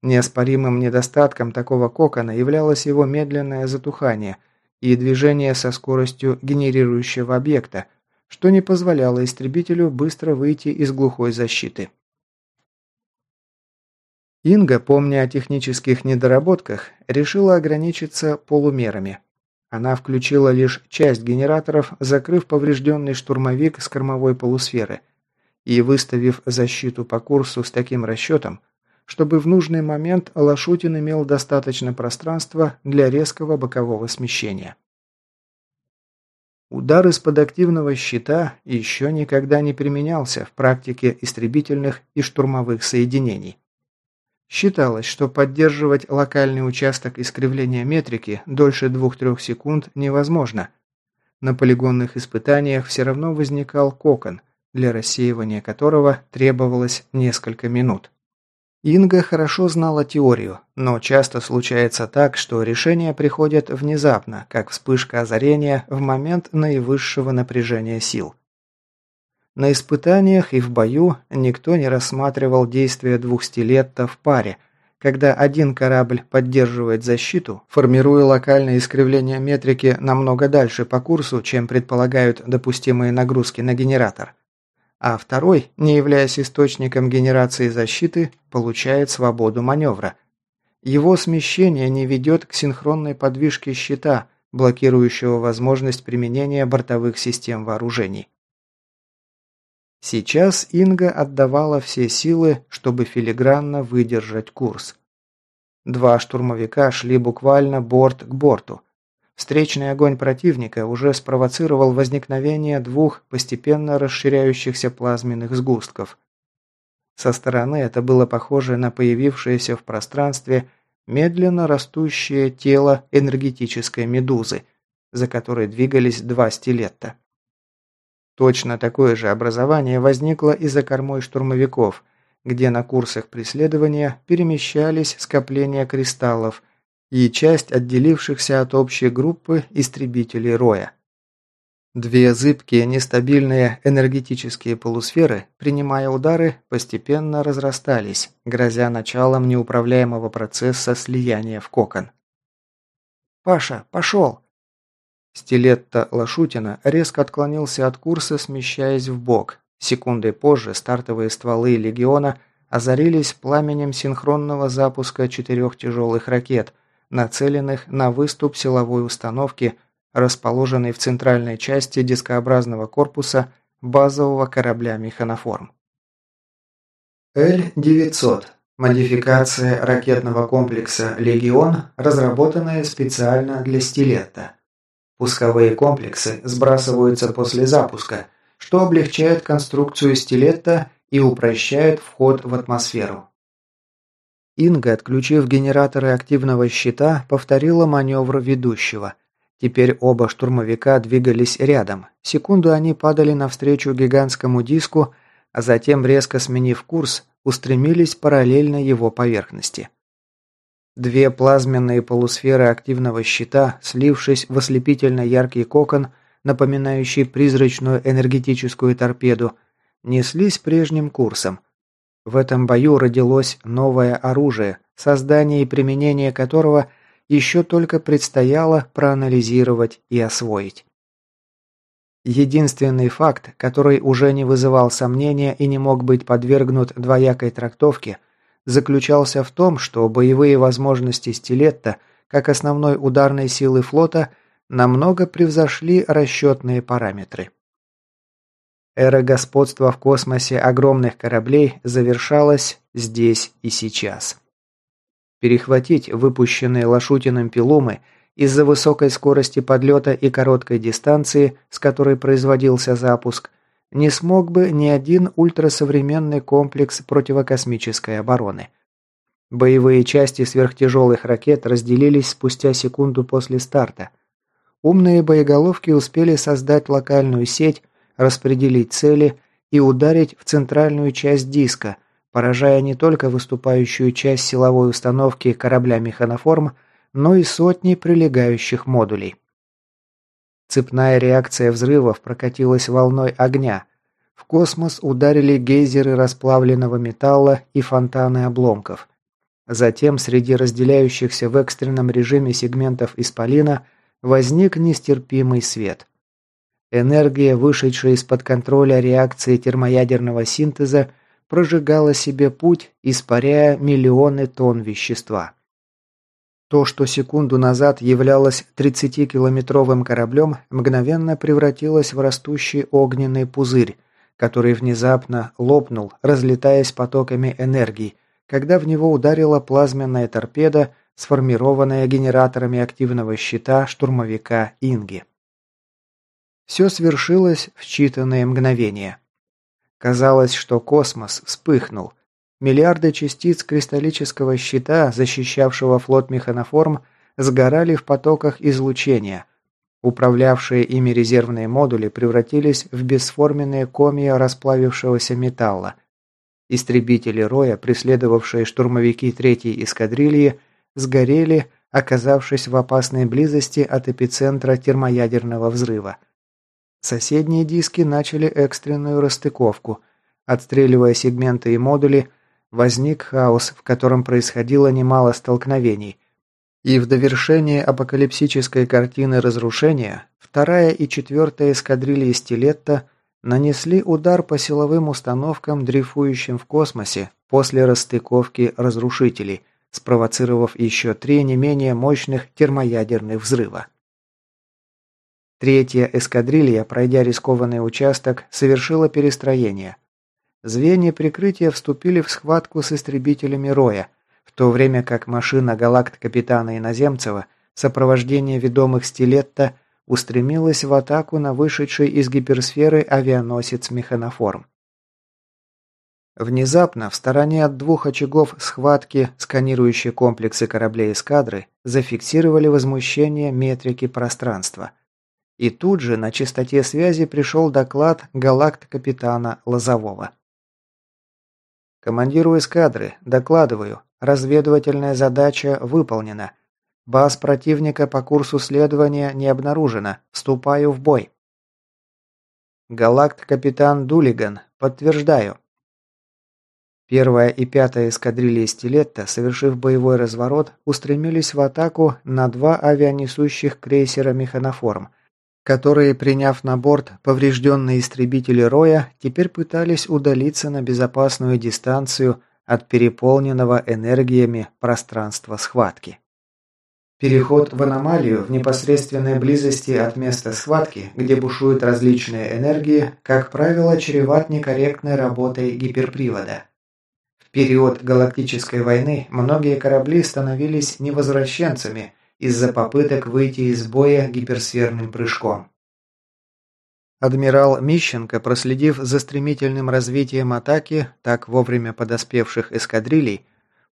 Неоспоримым недостатком такого кокона являлось его медленное затухание и движение со скоростью генерирующего объекта, что не позволяло истребителю быстро выйти из глухой защиты. Инга, помня о технических недоработках, решила ограничиться полумерами. Она включила лишь часть генераторов, закрыв поврежденный штурмовик с кормовой полусферы и выставив защиту по курсу с таким расчетом, чтобы в нужный момент Лашутин имел достаточно пространства для резкого бокового смещения. Удар из-под активного щита еще никогда не применялся в практике истребительных и штурмовых соединений. Считалось, что поддерживать локальный участок искривления метрики дольше 2-3 секунд невозможно. На полигонных испытаниях все равно возникал кокон, для рассеивания которого требовалось несколько минут. Инга хорошо знала теорию, но часто случается так, что решения приходят внезапно, как вспышка озарения в момент наивысшего напряжения сил. На испытаниях и в бою никто не рассматривал действия двух стилетта в паре, когда один корабль поддерживает защиту, формируя локальное искривление метрики намного дальше по курсу, чем предполагают допустимые нагрузки на генератор а второй, не являясь источником генерации защиты, получает свободу маневра. его смещение не ведет к синхронной подвижке щита, блокирующего возможность применения бортовых систем вооружений. Сейчас Инга отдавала все силы, чтобы филигранно выдержать курс. Два штурмовика шли буквально борт к борту. Встречный огонь противника уже спровоцировал возникновение двух постепенно расширяющихся плазменных сгустков. Со стороны это было похоже на появившееся в пространстве медленно растущее тело энергетической медузы, за которой двигались два стилетта. Точно такое же образование возникло и за кормой штурмовиков, где на курсах преследования перемещались скопления кристаллов и часть отделившихся от общей группы истребителей Роя. Две зыбкие, нестабильные энергетические полусферы, принимая удары, постепенно разрастались, грозя началом неуправляемого процесса слияния в кокон. «Паша, пошел!» Стилетто Лашутина резко отклонился от курса, смещаясь в бок. Секундой позже стартовые стволы «Легиона» озарились пламенем синхронного запуска четырех тяжелых ракет, нацеленных на выступ силовой установки, расположенной в центральной части дискообразного корпуса базового корабля «Механоформ». Л-900. Модификация ракетного комплекса «Легион», разработанная специально для стилета. Пусковые комплексы сбрасываются после запуска, что облегчает конструкцию стилета и упрощает вход в атмосферу. Инга, отключив генераторы активного щита, повторила маневр ведущего. Теперь оба штурмовика двигались рядом. Секунду они падали навстречу гигантскому диску, а затем, резко сменив курс, устремились параллельно его поверхности. Две плазменные полусферы активного щита, слившись в ослепительно яркий кокон, напоминающий призрачную энергетическую торпеду, неслись прежним курсом. В этом бою родилось новое оружие, создание и применение которого еще только предстояло проанализировать и освоить. Единственный факт, который уже не вызывал сомнения и не мог быть подвергнут двоякой трактовке – заключался в том, что боевые возможности Стилетта, как основной ударной силы флота, намного превзошли расчетные параметры. Эра господства в космосе огромных кораблей завершалась здесь и сейчас. Перехватить выпущенные Лашутиным пилумы из-за высокой скорости подлета и короткой дистанции, с которой производился запуск, не смог бы ни один ультрасовременный комплекс противокосмической обороны. Боевые части сверхтяжелых ракет разделились спустя секунду после старта. Умные боеголовки успели создать локальную сеть, распределить цели и ударить в центральную часть диска, поражая не только выступающую часть силовой установки корабля «Механоформ», но и сотни прилегающих модулей. Цепная реакция взрывов прокатилась волной огня. В космос ударили гейзеры расплавленного металла и фонтаны обломков. Затем среди разделяющихся в экстренном режиме сегментов исполина возник нестерпимый свет. Энергия, вышедшая из-под контроля реакции термоядерного синтеза, прожигала себе путь, испаряя миллионы тонн вещества. То, что секунду назад являлось 30-километровым кораблем, мгновенно превратилось в растущий огненный пузырь, который внезапно лопнул, разлетаясь потоками энергии, когда в него ударила плазменная торпеда, сформированная генераторами активного щита штурмовика Инги. Все свершилось в считанные мгновения. Казалось, что космос вспыхнул, Миллиарды частиц кристаллического щита, защищавшего флот механоформ, сгорали в потоках излучения. Управлявшие ими резервные модули превратились в бесформенные комья расплавившегося металла. Истребители Роя, преследовавшие штурмовики третьей эскадрильи, сгорели, оказавшись в опасной близости от эпицентра термоядерного взрыва. Соседние диски начали экстренную расстыковку, отстреливая сегменты и модули, возник хаос, в котором происходило немало столкновений. И в довершение апокалипсической картины разрушения вторая и четвертая эскадрильи Стилетта нанесли удар по силовым установкам, дрейфующим в космосе после расстыковки разрушителей, спровоцировав еще три не менее мощных термоядерных взрыва. Третья эскадрилья, пройдя рискованный участок, совершила перестроение. Звенья прикрытия вступили в схватку с истребителями Роя, в то время как машина галакт-капитана Иноземцева в сопровождении ведомых стилетта устремилась в атаку на вышедший из гиперсферы авианосец «Механоформ». Внезапно, в стороне от двух очагов схватки, сканирующие комплексы кораблей эскадры зафиксировали возмущение метрики пространства. И тут же на частоте связи пришел доклад галакт-капитана Лозового. «Командиру эскадры, докладываю, разведывательная задача выполнена. Баз противника по курсу следования не обнаружено. Вступаю в бой». «Галакт-капитан Дулиган, подтверждаю». Первая и пятая эскадрильи Стилетта, совершив боевой разворот, устремились в атаку на два авианесущих крейсера «Механоформ», которые, приняв на борт поврежденные истребители Роя, теперь пытались удалиться на безопасную дистанцию от переполненного энергиями пространства схватки. Переход в аномалию в непосредственной близости от места схватки, где бушуют различные энергии, как правило, чреват некорректной работой гиперпривода. В период Галактической войны многие корабли становились невозвращенцами из-за попыток выйти из боя гиперсферным прыжком. Адмирал Мищенко, проследив за стремительным развитием атаки, так вовремя подоспевших эскадрилей,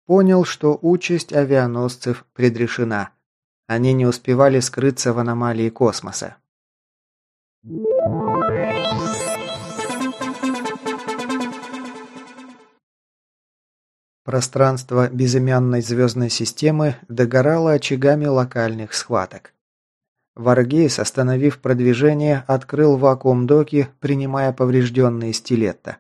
понял, что участь авианосцев предрешена. Они не успевали скрыться в аномалии космоса. Пространство безымянной звездной системы догорало очагами локальных схваток. Варгейс, остановив продвижение, открыл вакуум-доки, принимая поврежденные стилетта.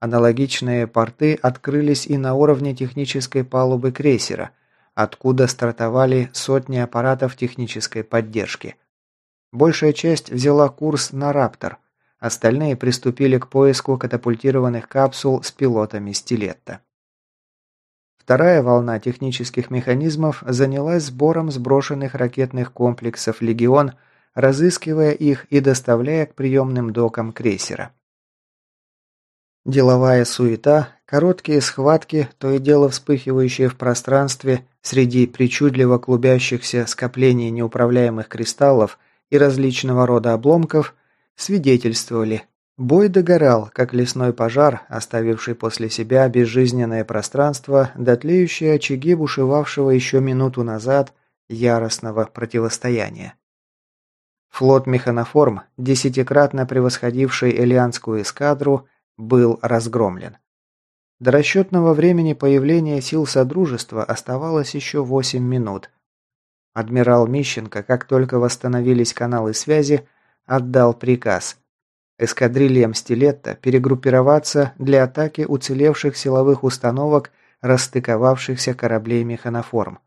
Аналогичные порты открылись и на уровне технической палубы крейсера, откуда стартовали сотни аппаратов технической поддержки. Большая часть взяла курс на «Раптор», остальные приступили к поиску катапультированных капсул с пилотами стилетта. Вторая волна технических механизмов занялась сбором сброшенных ракетных комплексов «Легион», разыскивая их и доставляя к приемным докам крейсера. Деловая суета, короткие схватки, то и дело вспыхивающие в пространстве среди причудливо клубящихся скоплений неуправляемых кристаллов и различного рода обломков, свидетельствовали Бой догорал, как лесной пожар, оставивший после себя безжизненное пространство, дотлеющие очаги бушевавшего еще минуту назад яростного противостояния. Флот механоформ, десятикратно превосходивший Элианскую эскадру, был разгромлен. До расчетного времени появления сил Содружества оставалось еще 8 минут. Адмирал Мищенко, как только восстановились каналы связи, отдал приказ – эскадрильям «Стилетта» перегруппироваться для атаки уцелевших силовых установок расстыковавшихся кораблей механоформ.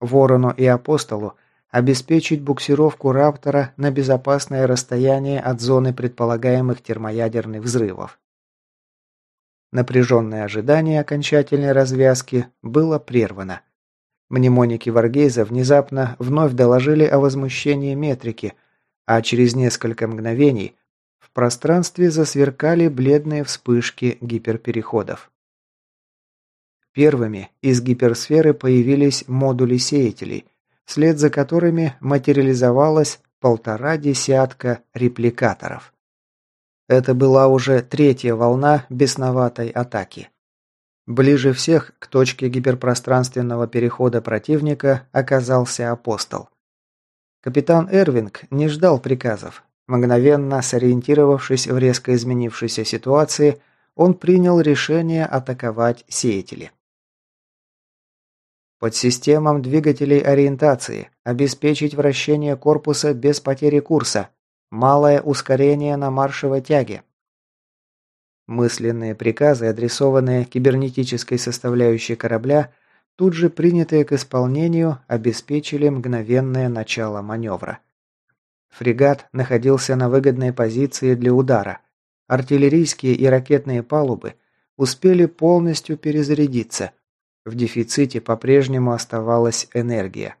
Ворону и Апостолу обеспечить буксировку «Раптора» на безопасное расстояние от зоны предполагаемых термоядерных взрывов. Напряженное ожидание окончательной развязки было прервано. Мнемоники Варгейза внезапно вновь доложили о возмущении метрики, а через несколько мгновений в пространстве засверкали бледные вспышки гиперпереходов. Первыми из гиперсферы появились модули сеятелей, вслед за которыми материализовалось полтора десятка репликаторов. Это была уже третья волна бесноватой атаки. Ближе всех к точке гиперпространственного перехода противника оказался апостол. Капитан Эрвинг не ждал приказов, Мгновенно сориентировавшись в резко изменившейся ситуации, он принял решение атаковать сеятели. Под системам двигателей ориентации обеспечить вращение корпуса без потери курса, малое ускорение на маршевой тяге. Мысленные приказы, адресованные кибернетической составляющей корабля, тут же принятые к исполнению, обеспечили мгновенное начало маневра. Фрегат находился на выгодной позиции для удара. Артиллерийские и ракетные палубы успели полностью перезарядиться. В дефиците по-прежнему оставалась энергия.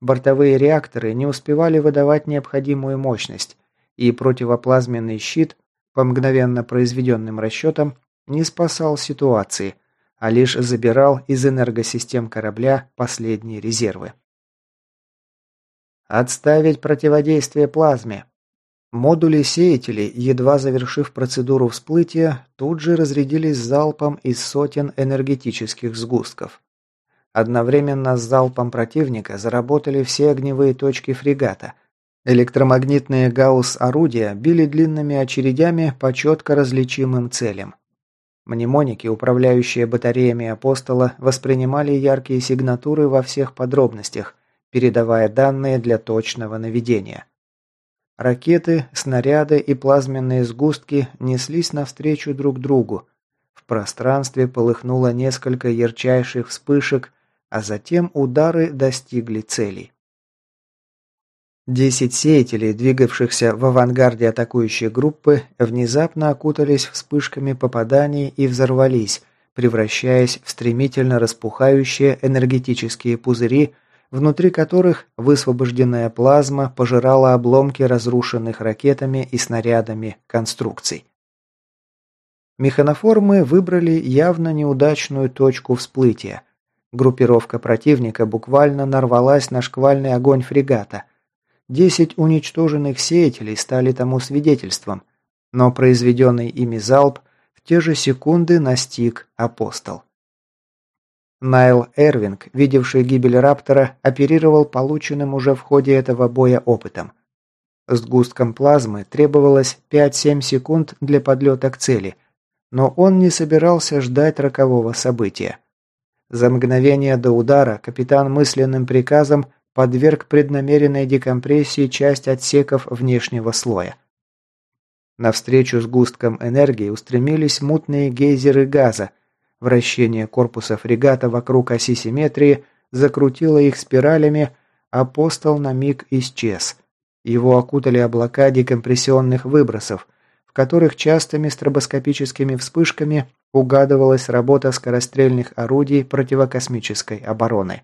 Бортовые реакторы не успевали выдавать необходимую мощность, и противоплазменный щит, по мгновенно произведенным расчетам, не спасал ситуации, а лишь забирал из энергосистем корабля последние резервы. «Отставить противодействие плазме!» Модули сеятелей, едва завершив процедуру всплытия, тут же разрядились залпом из сотен энергетических сгустков. Одновременно с залпом противника заработали все огневые точки фрегата. Электромагнитные гаусс-орудия били длинными очередями по четко различимым целям. Мнемоники, управляющие батареями Апостола, воспринимали яркие сигнатуры во всех подробностях, передавая данные для точного наведения. Ракеты, снаряды и плазменные сгустки неслись навстречу друг другу. В пространстве полыхнуло несколько ярчайших вспышек, а затем удары достигли целей. Десять сеятелей, двигавшихся в авангарде атакующей группы, внезапно окутались вспышками попаданий и взорвались, превращаясь в стремительно распухающие энергетические пузыри, внутри которых высвобожденная плазма пожирала обломки разрушенных ракетами и снарядами конструкций. Механоформы выбрали явно неудачную точку всплытия. Группировка противника буквально нарвалась на шквальный огонь фрегата. Десять уничтоженных сеятелей стали тому свидетельством, но произведенный ими залп в те же секунды настиг апостол. Найл Эрвинг, видевший гибель Раптора, оперировал полученным уже в ходе этого боя опытом. Сгустком плазмы требовалось 5-7 секунд для подлета к цели, но он не собирался ждать рокового события. За мгновение до удара капитан мысленным приказом подверг преднамеренной декомпрессии часть отсеков внешнего слоя. Навстречу сгусткам энергии устремились мутные гейзеры газа – Вращение корпуса фрегата вокруг оси симметрии закрутило их спиралями, апостол на миг исчез. Его окутали облака декомпрессионных выбросов, в которых частыми стробоскопическими вспышками угадывалась работа скорострельных орудий противокосмической обороны.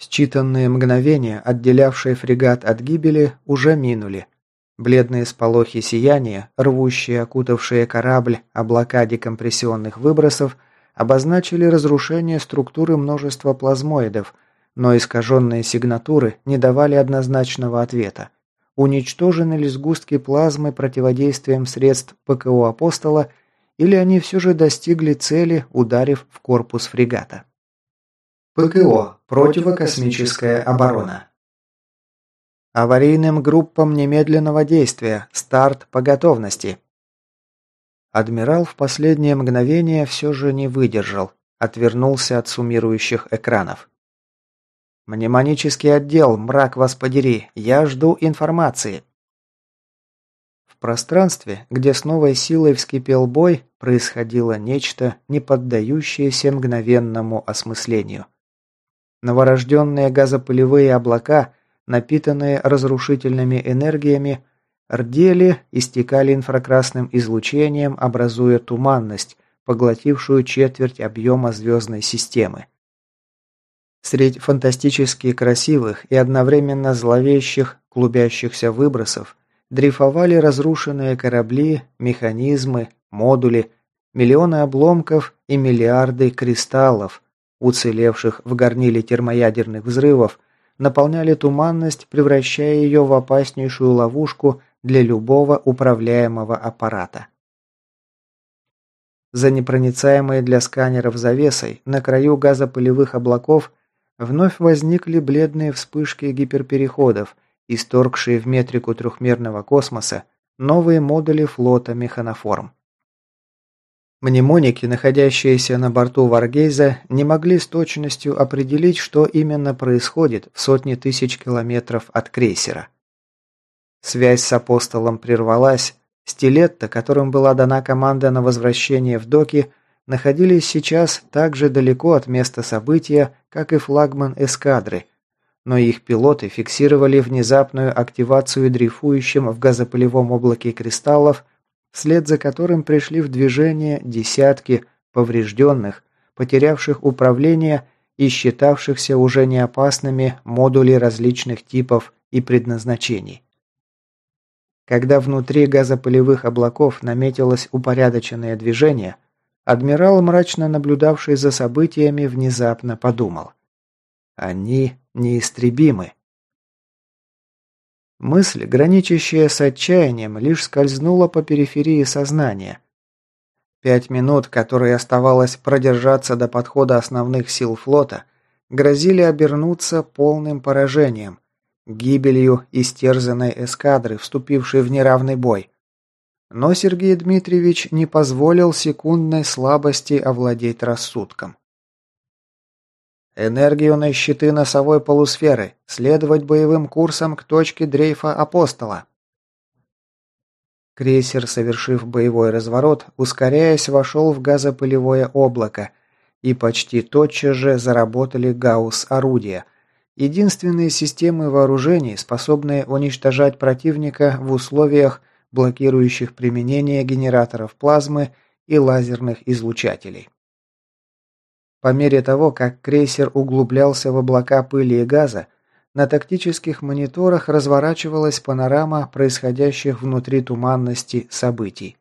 Считанные мгновения, отделявшие фрегат от гибели, уже минули – Бледные сполохи сияния, рвущие окутавшие корабль облака декомпрессионных выбросов, обозначили разрушение структуры множества плазмоидов, но искаженные сигнатуры не давали однозначного ответа. Уничтожены ли сгустки плазмы противодействием средств ПКО «Апостола» или они все же достигли цели, ударив в корпус фрегата? ПКО – противокосмическая оборона. Аварийным группам немедленного действия. Старт по готовности. Адмирал в последнее мгновение все же не выдержал. Отвернулся от суммирующих экранов. «Мнемонический отдел, мрак вас подери, я жду информации». В пространстве, где с новой силой вскипел бой, происходило нечто, не поддающееся мгновенному осмыслению. Новорожденные газопылевые облака – напитанные разрушительными энергиями, рдели, истекали инфракрасным излучением, образуя туманность, поглотившую четверть объема звездной системы. Средь фантастически красивых и одновременно зловещих, клубящихся выбросов дрейфовали разрушенные корабли, механизмы, модули, миллионы обломков и миллиарды кристаллов, уцелевших в горниле термоядерных взрывов, наполняли туманность, превращая ее в опаснейшую ловушку для любого управляемого аппарата. За непроницаемой для сканеров завесой на краю газопылевых облаков вновь возникли бледные вспышки гиперпереходов, исторгшие в метрику трехмерного космоса новые модули флота механоформ. Мнемоники, находящиеся на борту Варгейза, не могли с точностью определить, что именно происходит в сотни тысяч километров от крейсера. Связь с апостолом прервалась, стилетто, которым была дана команда на возвращение в доки, находились сейчас так же далеко от места события, как и флагман эскадры, но их пилоты фиксировали внезапную активацию дрейфующим в газопылевом облаке кристаллов – вслед за которым пришли в движение десятки поврежденных, потерявших управление и считавшихся уже неопасными модулей различных типов и предназначений. Когда внутри газопылевых облаков наметилось упорядоченное движение, адмирал, мрачно наблюдавший за событиями, внезапно подумал. Они неистребимы. Мысль, граничащая с отчаянием, лишь скользнула по периферии сознания. Пять минут, которые оставалось продержаться до подхода основных сил флота, грозили обернуться полным поражением, гибелью истерзанной эскадры, вступившей в неравный бой. Но Сергей Дмитриевич не позволил секундной слабости овладеть рассудком. Энергию на щиты носовой полусферы. Следовать боевым курсом к точке дрейфа Апостола. Крейсер, совершив боевой разворот, ускоряясь, вошел в газопылевое облако, и почти тотчас же заработали гаусс-орудия, единственные системы вооружений, способные уничтожать противника в условиях, блокирующих применение генераторов плазмы и лазерных излучателей. По мере того, как крейсер углублялся в облака пыли и газа, на тактических мониторах разворачивалась панорама происходящих внутри туманности событий.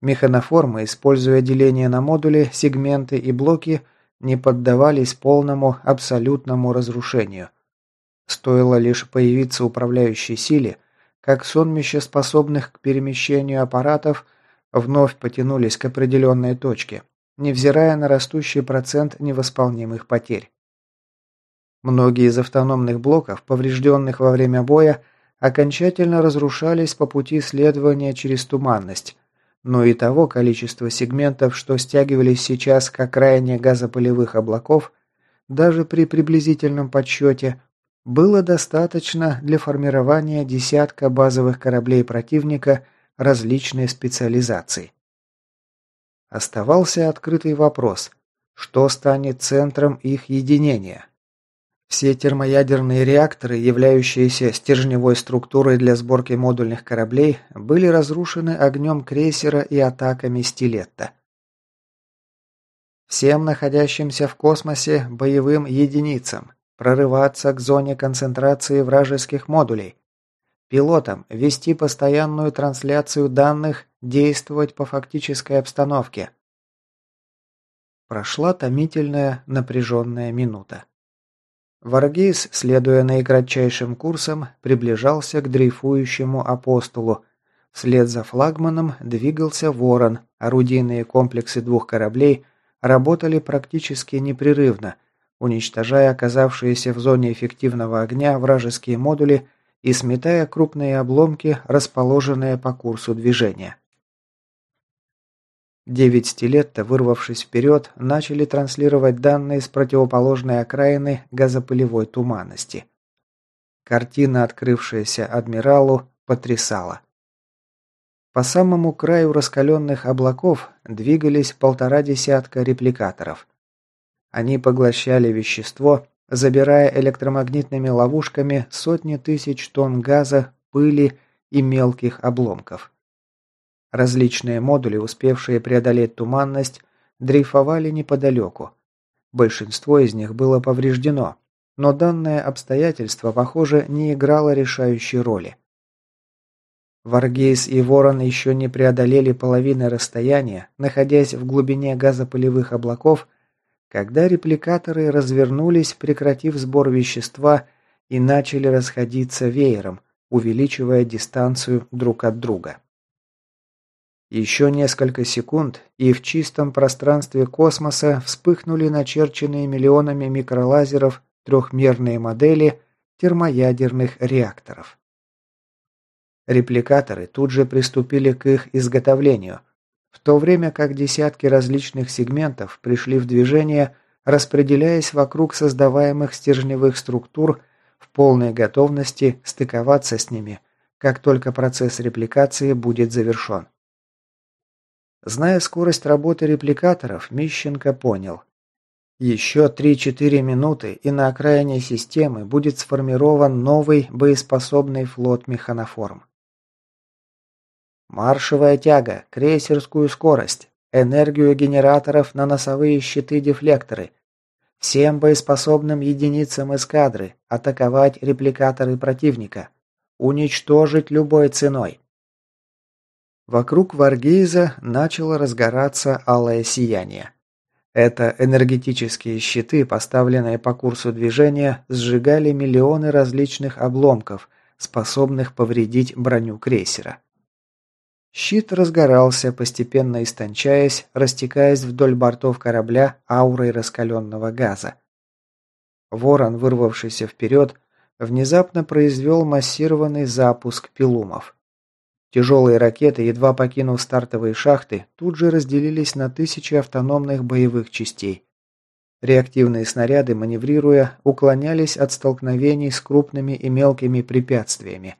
Механоформы, используя деление на модули, сегменты и блоки, не поддавались полному абсолютному разрушению. Стоило лишь появиться управляющей силе, как сонмище способных к перемещению аппаратов вновь потянулись к определенной точке, невзирая на растущий процент невосполнимых потерь. Многие из автономных блоков, поврежденных во время боя, окончательно разрушались по пути следования через туманность, но и того количества сегментов, что стягивались сейчас к окраине газопылевых облаков, даже при приблизительном подсчете, было достаточно для формирования десятка базовых кораблей противника различной специализации. Оставался открытый вопрос, что станет центром их единения. Все термоядерные реакторы, являющиеся стержневой структурой для сборки модульных кораблей, были разрушены огнем крейсера и атаками стилетта. Всем находящимся в космосе боевым единицам прорываться к зоне концентрации вражеских модулей. Пилотам вести постоянную трансляцию данных действовать по фактической обстановке. Прошла томительная, напряженная минута. Варгейс, следуя наикратчайшим курсом, приближался к дрейфующему апостолу. Вслед за флагманом двигался Ворон. Орудийные комплексы двух кораблей работали практически непрерывно, уничтожая оказавшиеся в зоне эффективного огня вражеские модули и сметая крупные обломки, расположенные по курсу движения. Девять стилетта, вырвавшись вперед, начали транслировать данные с противоположной окраины газопылевой туманности. Картина, открывшаяся адмиралу, потрясала. По самому краю раскаленных облаков двигались полтора десятка репликаторов. Они поглощали вещество, забирая электромагнитными ловушками сотни тысяч тонн газа, пыли и мелких обломков. Различные модули, успевшие преодолеть туманность, дрейфовали неподалеку. Большинство из них было повреждено, но данное обстоятельство, похоже, не играло решающей роли. Варгейс и Ворон еще не преодолели половины расстояния, находясь в глубине газопылевых облаков, когда репликаторы развернулись, прекратив сбор вещества и начали расходиться веером, увеличивая дистанцию друг от друга. Еще несколько секунд, и в чистом пространстве космоса вспыхнули начерченные миллионами микролазеров трехмерные модели термоядерных реакторов. Репликаторы тут же приступили к их изготовлению, в то время как десятки различных сегментов пришли в движение, распределяясь вокруг создаваемых стержневых структур в полной готовности стыковаться с ними, как только процесс репликации будет завершен. Зная скорость работы репликаторов, Мищенко понял. Еще 3-4 минуты, и на окраине системы будет сформирован новый боеспособный флот механоформ. Маршевая тяга, крейсерскую скорость. энергию генераторов на носовые щиты-дефлекторы. Всем боеспособным единицам эскадры атаковать репликаторы противника. Уничтожить любой ценой. Вокруг Варгейза начало разгораться алое сияние. Это энергетические щиты, поставленные по курсу движения, сжигали миллионы различных обломков, способных повредить броню крейсера. Щит разгорался, постепенно истончаясь, растекаясь вдоль бортов корабля аурой раскаленного газа. Ворон, вырвавшийся вперед, внезапно произвел массированный запуск пилумов. Тяжелые ракеты, едва покинув стартовые шахты, тут же разделились на тысячи автономных боевых частей. Реактивные снаряды, маневрируя, уклонялись от столкновений с крупными и мелкими препятствиями.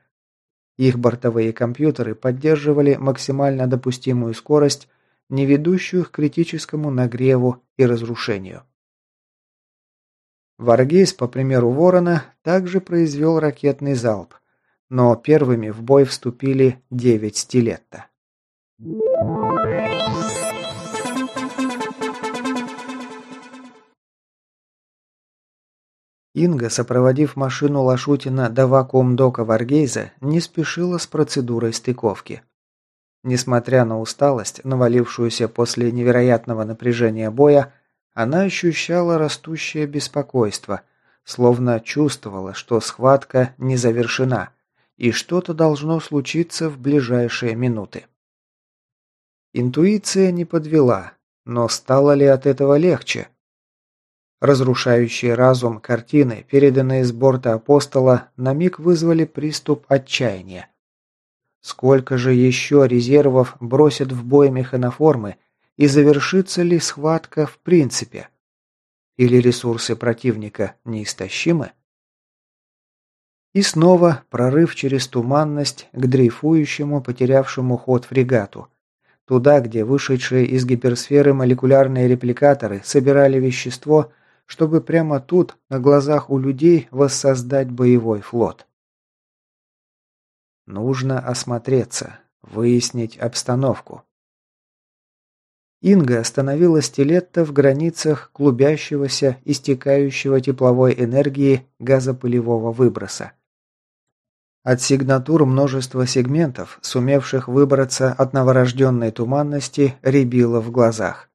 Их бортовые компьютеры поддерживали максимально допустимую скорость, не ведущую к критическому нагреву и разрушению. Варгейс, по примеру Ворона, также произвел ракетный залп – но первыми в бой вступили девять стилетта. Инга, сопроводив машину Лашутина до вакуум-дока Варгейза, не спешила с процедурой стыковки. Несмотря на усталость, навалившуюся после невероятного напряжения боя, она ощущала растущее беспокойство, словно чувствовала, что схватка не завершена – и что-то должно случиться в ближайшие минуты. Интуиция не подвела, но стало ли от этого легче? Разрушающие разум картины, переданные с борта апостола, на миг вызвали приступ отчаяния. Сколько же еще резервов бросят в бой механоформы, и завершится ли схватка в принципе? Или ресурсы противника неистощимы? И снова прорыв через туманность к дрейфующему, потерявшему ход фрегату. Туда, где вышедшие из гиперсферы молекулярные репликаторы собирали вещество, чтобы прямо тут, на глазах у людей, воссоздать боевой флот. Нужно осмотреться, выяснить обстановку. Инга остановила стилетто в границах клубящегося, истекающего тепловой энергии газопылевого выброса. От сигнатур множества сегментов, сумевших выбраться от новорожденной туманности, рябило в глазах.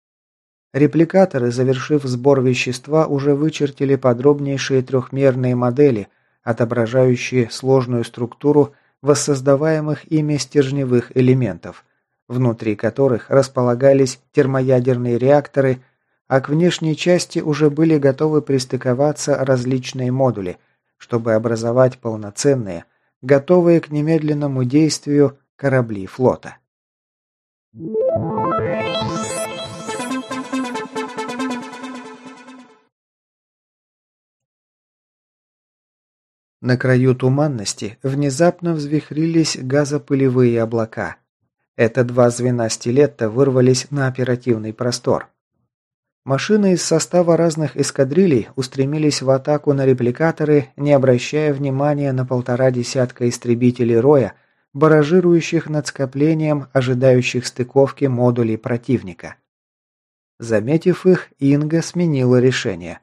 Репликаторы, завершив сбор вещества, уже вычертили подробнейшие трехмерные модели, отображающие сложную структуру воссоздаваемых ими стержневых элементов, внутри которых располагались термоядерные реакторы, а к внешней части уже были готовы пристыковаться различные модули, чтобы образовать полноценные, готовые к немедленному действию корабли флота. На краю туманности внезапно взвихрились газопылевые облака. Это два звена стилетта вырвались на оперативный простор. Машины из состава разных эскадрилей устремились в атаку на репликаторы, не обращая внимания на полтора десятка истребителей Роя, баражирующих над скоплением, ожидающих стыковки модулей противника. Заметив их, Инга сменила решение.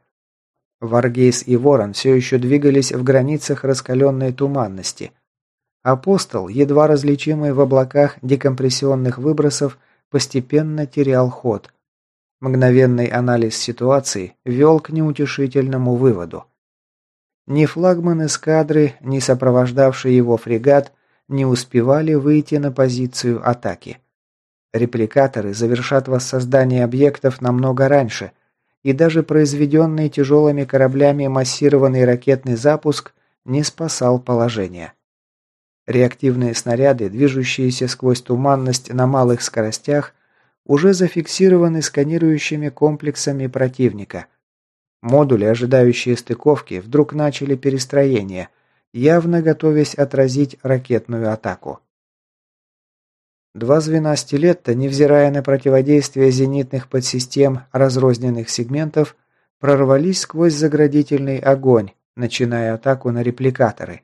Варгейс и Ворон все еще двигались в границах раскаленной туманности. Апостол, едва различимый в облаках декомпрессионных выбросов, постепенно терял ход – Мгновенный анализ ситуации вел к неутешительному выводу. Ни флагман эскадры, ни сопровождавший его фрегат не успевали выйти на позицию атаки. Репликаторы завершат воссоздание объектов намного раньше, и даже произведенный тяжелыми кораблями массированный ракетный запуск не спасал положение. Реактивные снаряды, движущиеся сквозь туманность на малых скоростях, уже зафиксированы сканирующими комплексами противника. Модули, ожидающие стыковки, вдруг начали перестроение, явно готовясь отразить ракетную атаку. Два звена стилетта, невзирая на противодействие зенитных подсистем разрозненных сегментов, прорвались сквозь заградительный огонь, начиная атаку на репликаторы.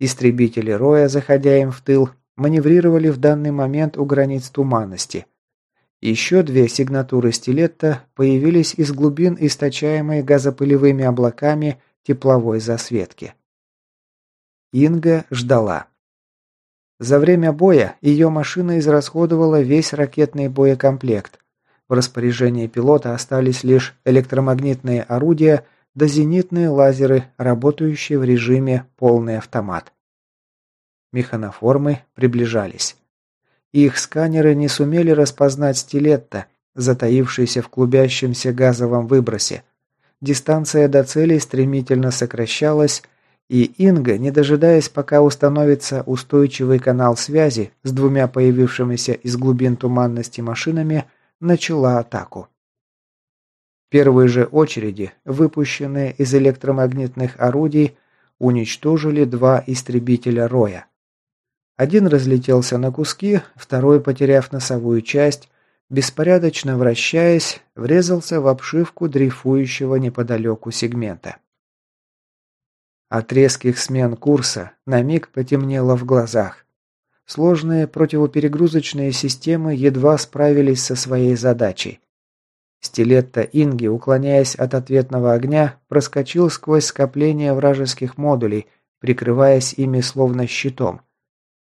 Истребители Роя, заходя им в тыл, маневрировали в данный момент у границ туманности – Еще две сигнатуры стилетта появились из глубин источаемой газопылевыми облаками тепловой засветки. Инга ждала. За время боя ее машина израсходовала весь ракетный боекомплект. В распоряжении пилота остались лишь электромагнитные орудия да зенитные лазеры, работающие в режиме полный автомат. Механоформы приближались. Их сканеры не сумели распознать стилетто, затаившийся в клубящемся газовом выбросе. Дистанция до цели стремительно сокращалась, и Инга, не дожидаясь, пока установится устойчивый канал связи с двумя появившимися из глубин туманности машинами, начала атаку. Первые же очереди, выпущенные из электромагнитных орудий, уничтожили два истребителя Роя. Один разлетелся на куски, второй, потеряв носовую часть, беспорядочно вращаясь, врезался в обшивку дрейфующего неподалеку сегмента. От резких смен курса на миг потемнело в глазах. Сложные противоперегрузочные системы едва справились со своей задачей. Стилетто Инги, уклоняясь от ответного огня, проскочил сквозь скопление вражеских модулей, прикрываясь ими словно щитом.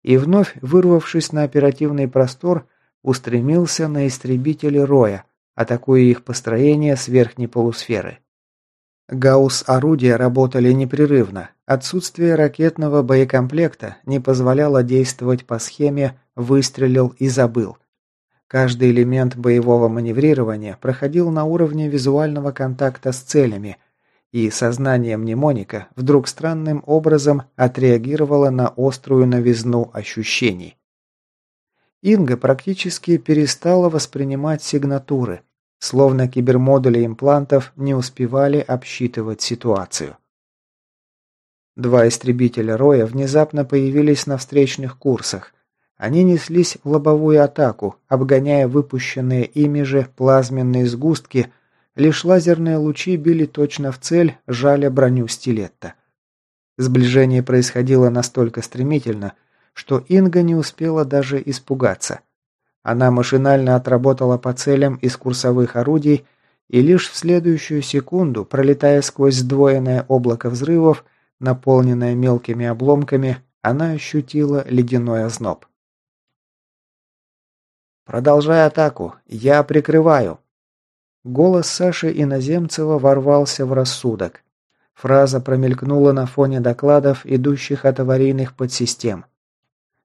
И вновь, вырвавшись на оперативный простор, устремился на истребители Роя, атакуя их построение с верхней полусферы. Гаусс-орудия работали непрерывно. Отсутствие ракетного боекомплекта не позволяло действовать по схеме «выстрелил и забыл». Каждый элемент боевого маневрирования проходил на уровне визуального контакта с целями, и сознание мнемоника вдруг странным образом отреагировало на острую новизну ощущений. Инга практически перестала воспринимать сигнатуры – Словно кибермодули имплантов не успевали обсчитывать ситуацию. Два истребителя Роя внезапно появились на встречных курсах. Они неслись в лобовую атаку, обгоняя выпущенные ими же плазменные сгустки, лишь лазерные лучи били точно в цель, жаля броню стилетта. Сближение происходило настолько стремительно, что Инга не успела даже испугаться. Она машинально отработала по целям из курсовых орудий, и лишь в следующую секунду, пролетая сквозь сдвоенное облако взрывов, наполненное мелкими обломками, она ощутила ледяной озноб. «Продолжай атаку! Я прикрываю!» Голос Саши Иноземцева ворвался в рассудок. Фраза промелькнула на фоне докладов, идущих от аварийных подсистем.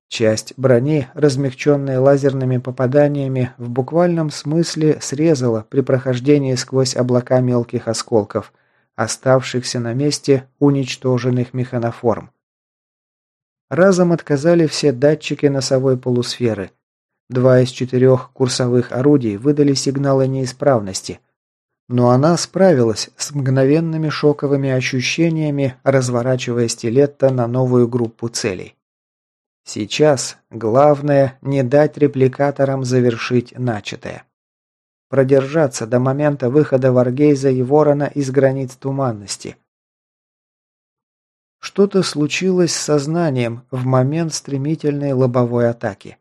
Часть брони, размягченная лазерными попаданиями, в буквальном смысле срезала при прохождении сквозь облака мелких осколков, оставшихся на месте уничтоженных механоформ. Разом отказали все датчики носовой полусферы. Два из четырех курсовых орудий выдали сигналы неисправности. Но она справилась с мгновенными шоковыми ощущениями, разворачивая стилетто на новую группу целей. Сейчас главное не дать репликаторам завершить начатое. Продержаться до момента выхода Варгейза и Ворона из границ туманности. Что-то случилось с сознанием в момент стремительной лобовой атаки.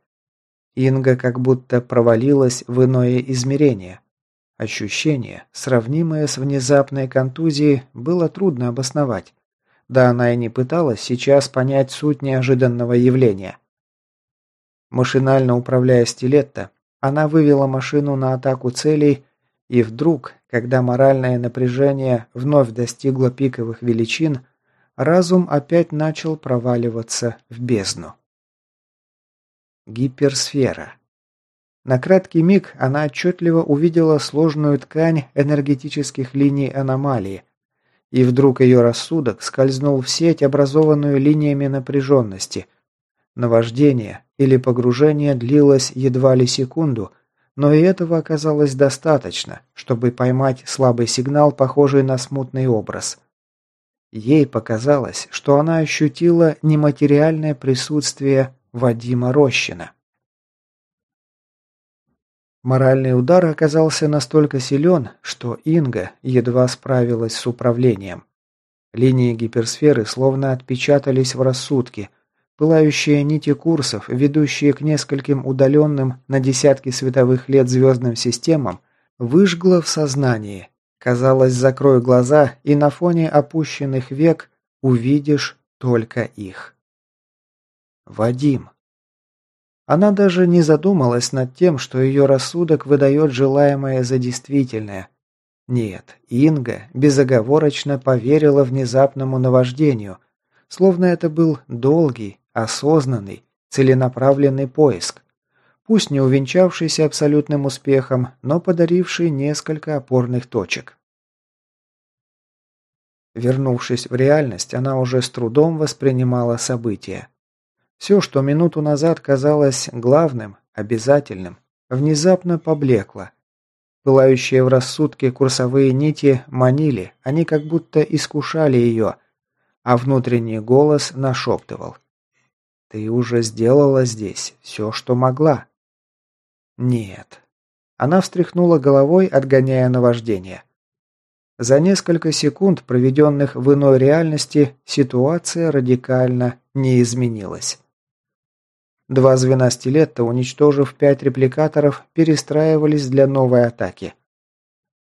Инга как будто провалилась в иное измерение. Ощущение, сравнимое с внезапной контузией, было трудно обосновать. Да она и не пыталась сейчас понять суть неожиданного явления. Машинально управляя стилетто, она вывела машину на атаку целей, и вдруг, когда моральное напряжение вновь достигло пиковых величин, разум опять начал проваливаться в бездну. Гиперсфера. На краткий миг она отчетливо увидела сложную ткань энергетических линий аномалии, и вдруг ее рассудок скользнул в сеть, образованную линиями напряженности. Наваждение или погружение длилось едва ли секунду, но и этого оказалось достаточно, чтобы поймать слабый сигнал, похожий на смутный образ. Ей показалось, что она ощутила нематериальное присутствие Вадима Рощина. Моральный удар оказался настолько силен, что Инга едва справилась с управлением. Линии гиперсферы словно отпечатались в рассудке, Пылающие нити курсов, ведущие к нескольким удаленным на десятки световых лет звездным системам, выжгло в сознании. Казалось, закрой глаза, и на фоне опущенных век увидишь только их. Вадим. Она даже не задумалась над тем, что ее рассудок выдает желаемое за действительное. Нет, Инга безоговорочно поверила внезапному наваждению, словно это был долгий, осознанный, целенаправленный поиск, пусть не увенчавшийся абсолютным успехом, но подаривший несколько опорных точек. Вернувшись в реальность, она уже с трудом воспринимала события. Все, что минуту назад казалось главным, обязательным, внезапно поблекло. Пылающие в рассудке курсовые нити манили, они как будто искушали ее, а внутренний голос нашептывал. «Ты уже сделала здесь все, что могла». «Нет». Она встряхнула головой, отгоняя наваждение. За несколько секунд, проведенных в иной реальности, ситуация радикально не изменилась. Два звена стилетта, уничтожив пять репликаторов, перестраивались для новой атаки.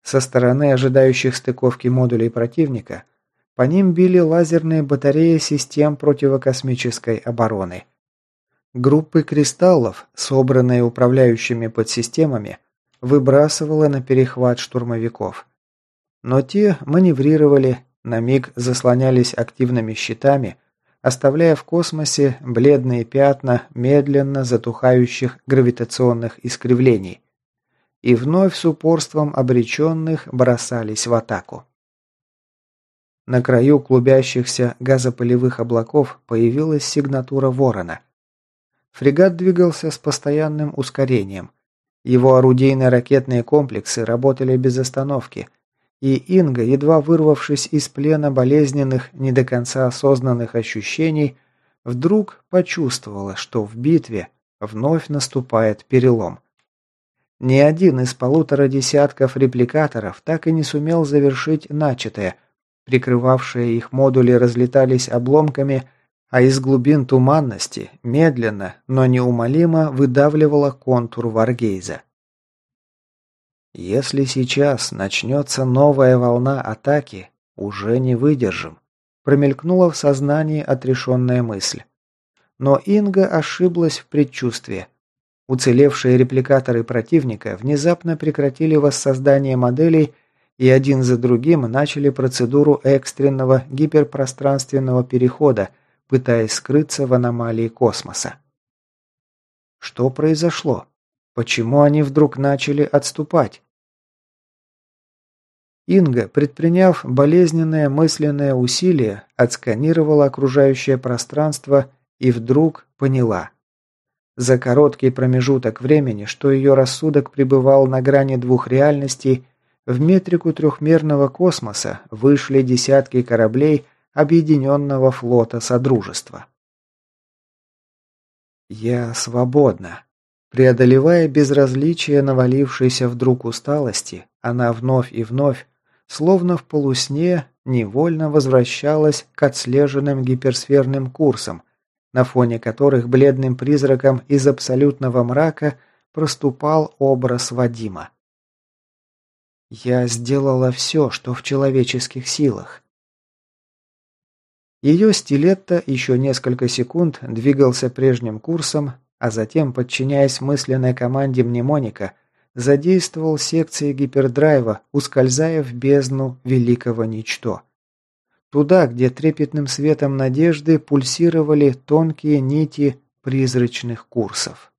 Со стороны ожидающих стыковки модулей противника по ним били лазерные батареи систем противокосмической обороны. Группы кристаллов, собранные управляющими подсистемами, выбрасывала на перехват штурмовиков. Но те маневрировали, на миг заслонялись активными щитами, оставляя в космосе бледные пятна медленно затухающих гравитационных искривлений, и вновь с упорством обреченных бросались в атаку. На краю клубящихся газопылевых облаков появилась сигнатура ворона. Фрегат двигался с постоянным ускорением. Его орудийно-ракетные комплексы работали без остановки – и Инга, едва вырвавшись из плена болезненных, не до конца осознанных ощущений, вдруг почувствовала, что в битве вновь наступает перелом. Ни один из полутора десятков репликаторов так и не сумел завершить начатое. Прикрывавшие их модули разлетались обломками, а из глубин туманности медленно, но неумолимо выдавливала контур Варгейза. Если сейчас начнется новая волна атаки, уже не выдержим. Промелькнула в сознании отрешенная мысль. Но Инга ошиблась в предчувствии. Уцелевшие репликаторы противника внезапно прекратили воссоздание моделей и один за другим начали процедуру экстренного гиперпространственного перехода, пытаясь скрыться в аномалии космоса. Что произошло? Почему они вдруг начали отступать? Инга, предприняв болезненное мысленное усилие, отсканировала окружающее пространство и вдруг поняла. За короткий промежуток времени, что ее рассудок пребывал на грани двух реальностей, в метрику трехмерного космоса вышли десятки кораблей Объединенного флота Содружества. «Я свободна», Преодолевая безразличие навалившейся вдруг усталости, она вновь и вновь словно в полусне, невольно возвращалась к отслеженным гиперсферным курсам, на фоне которых бледным призраком из абсолютного мрака проступал образ Вадима. «Я сделала все, что в человеческих силах». Ее стилетто еще несколько секунд двигался прежним курсом, а затем, подчиняясь мысленной команде мнемоника, задействовал секции гипердрайва, ускользая в бездну великого ничто. Туда, где трепетным светом надежды пульсировали тонкие нити призрачных курсов.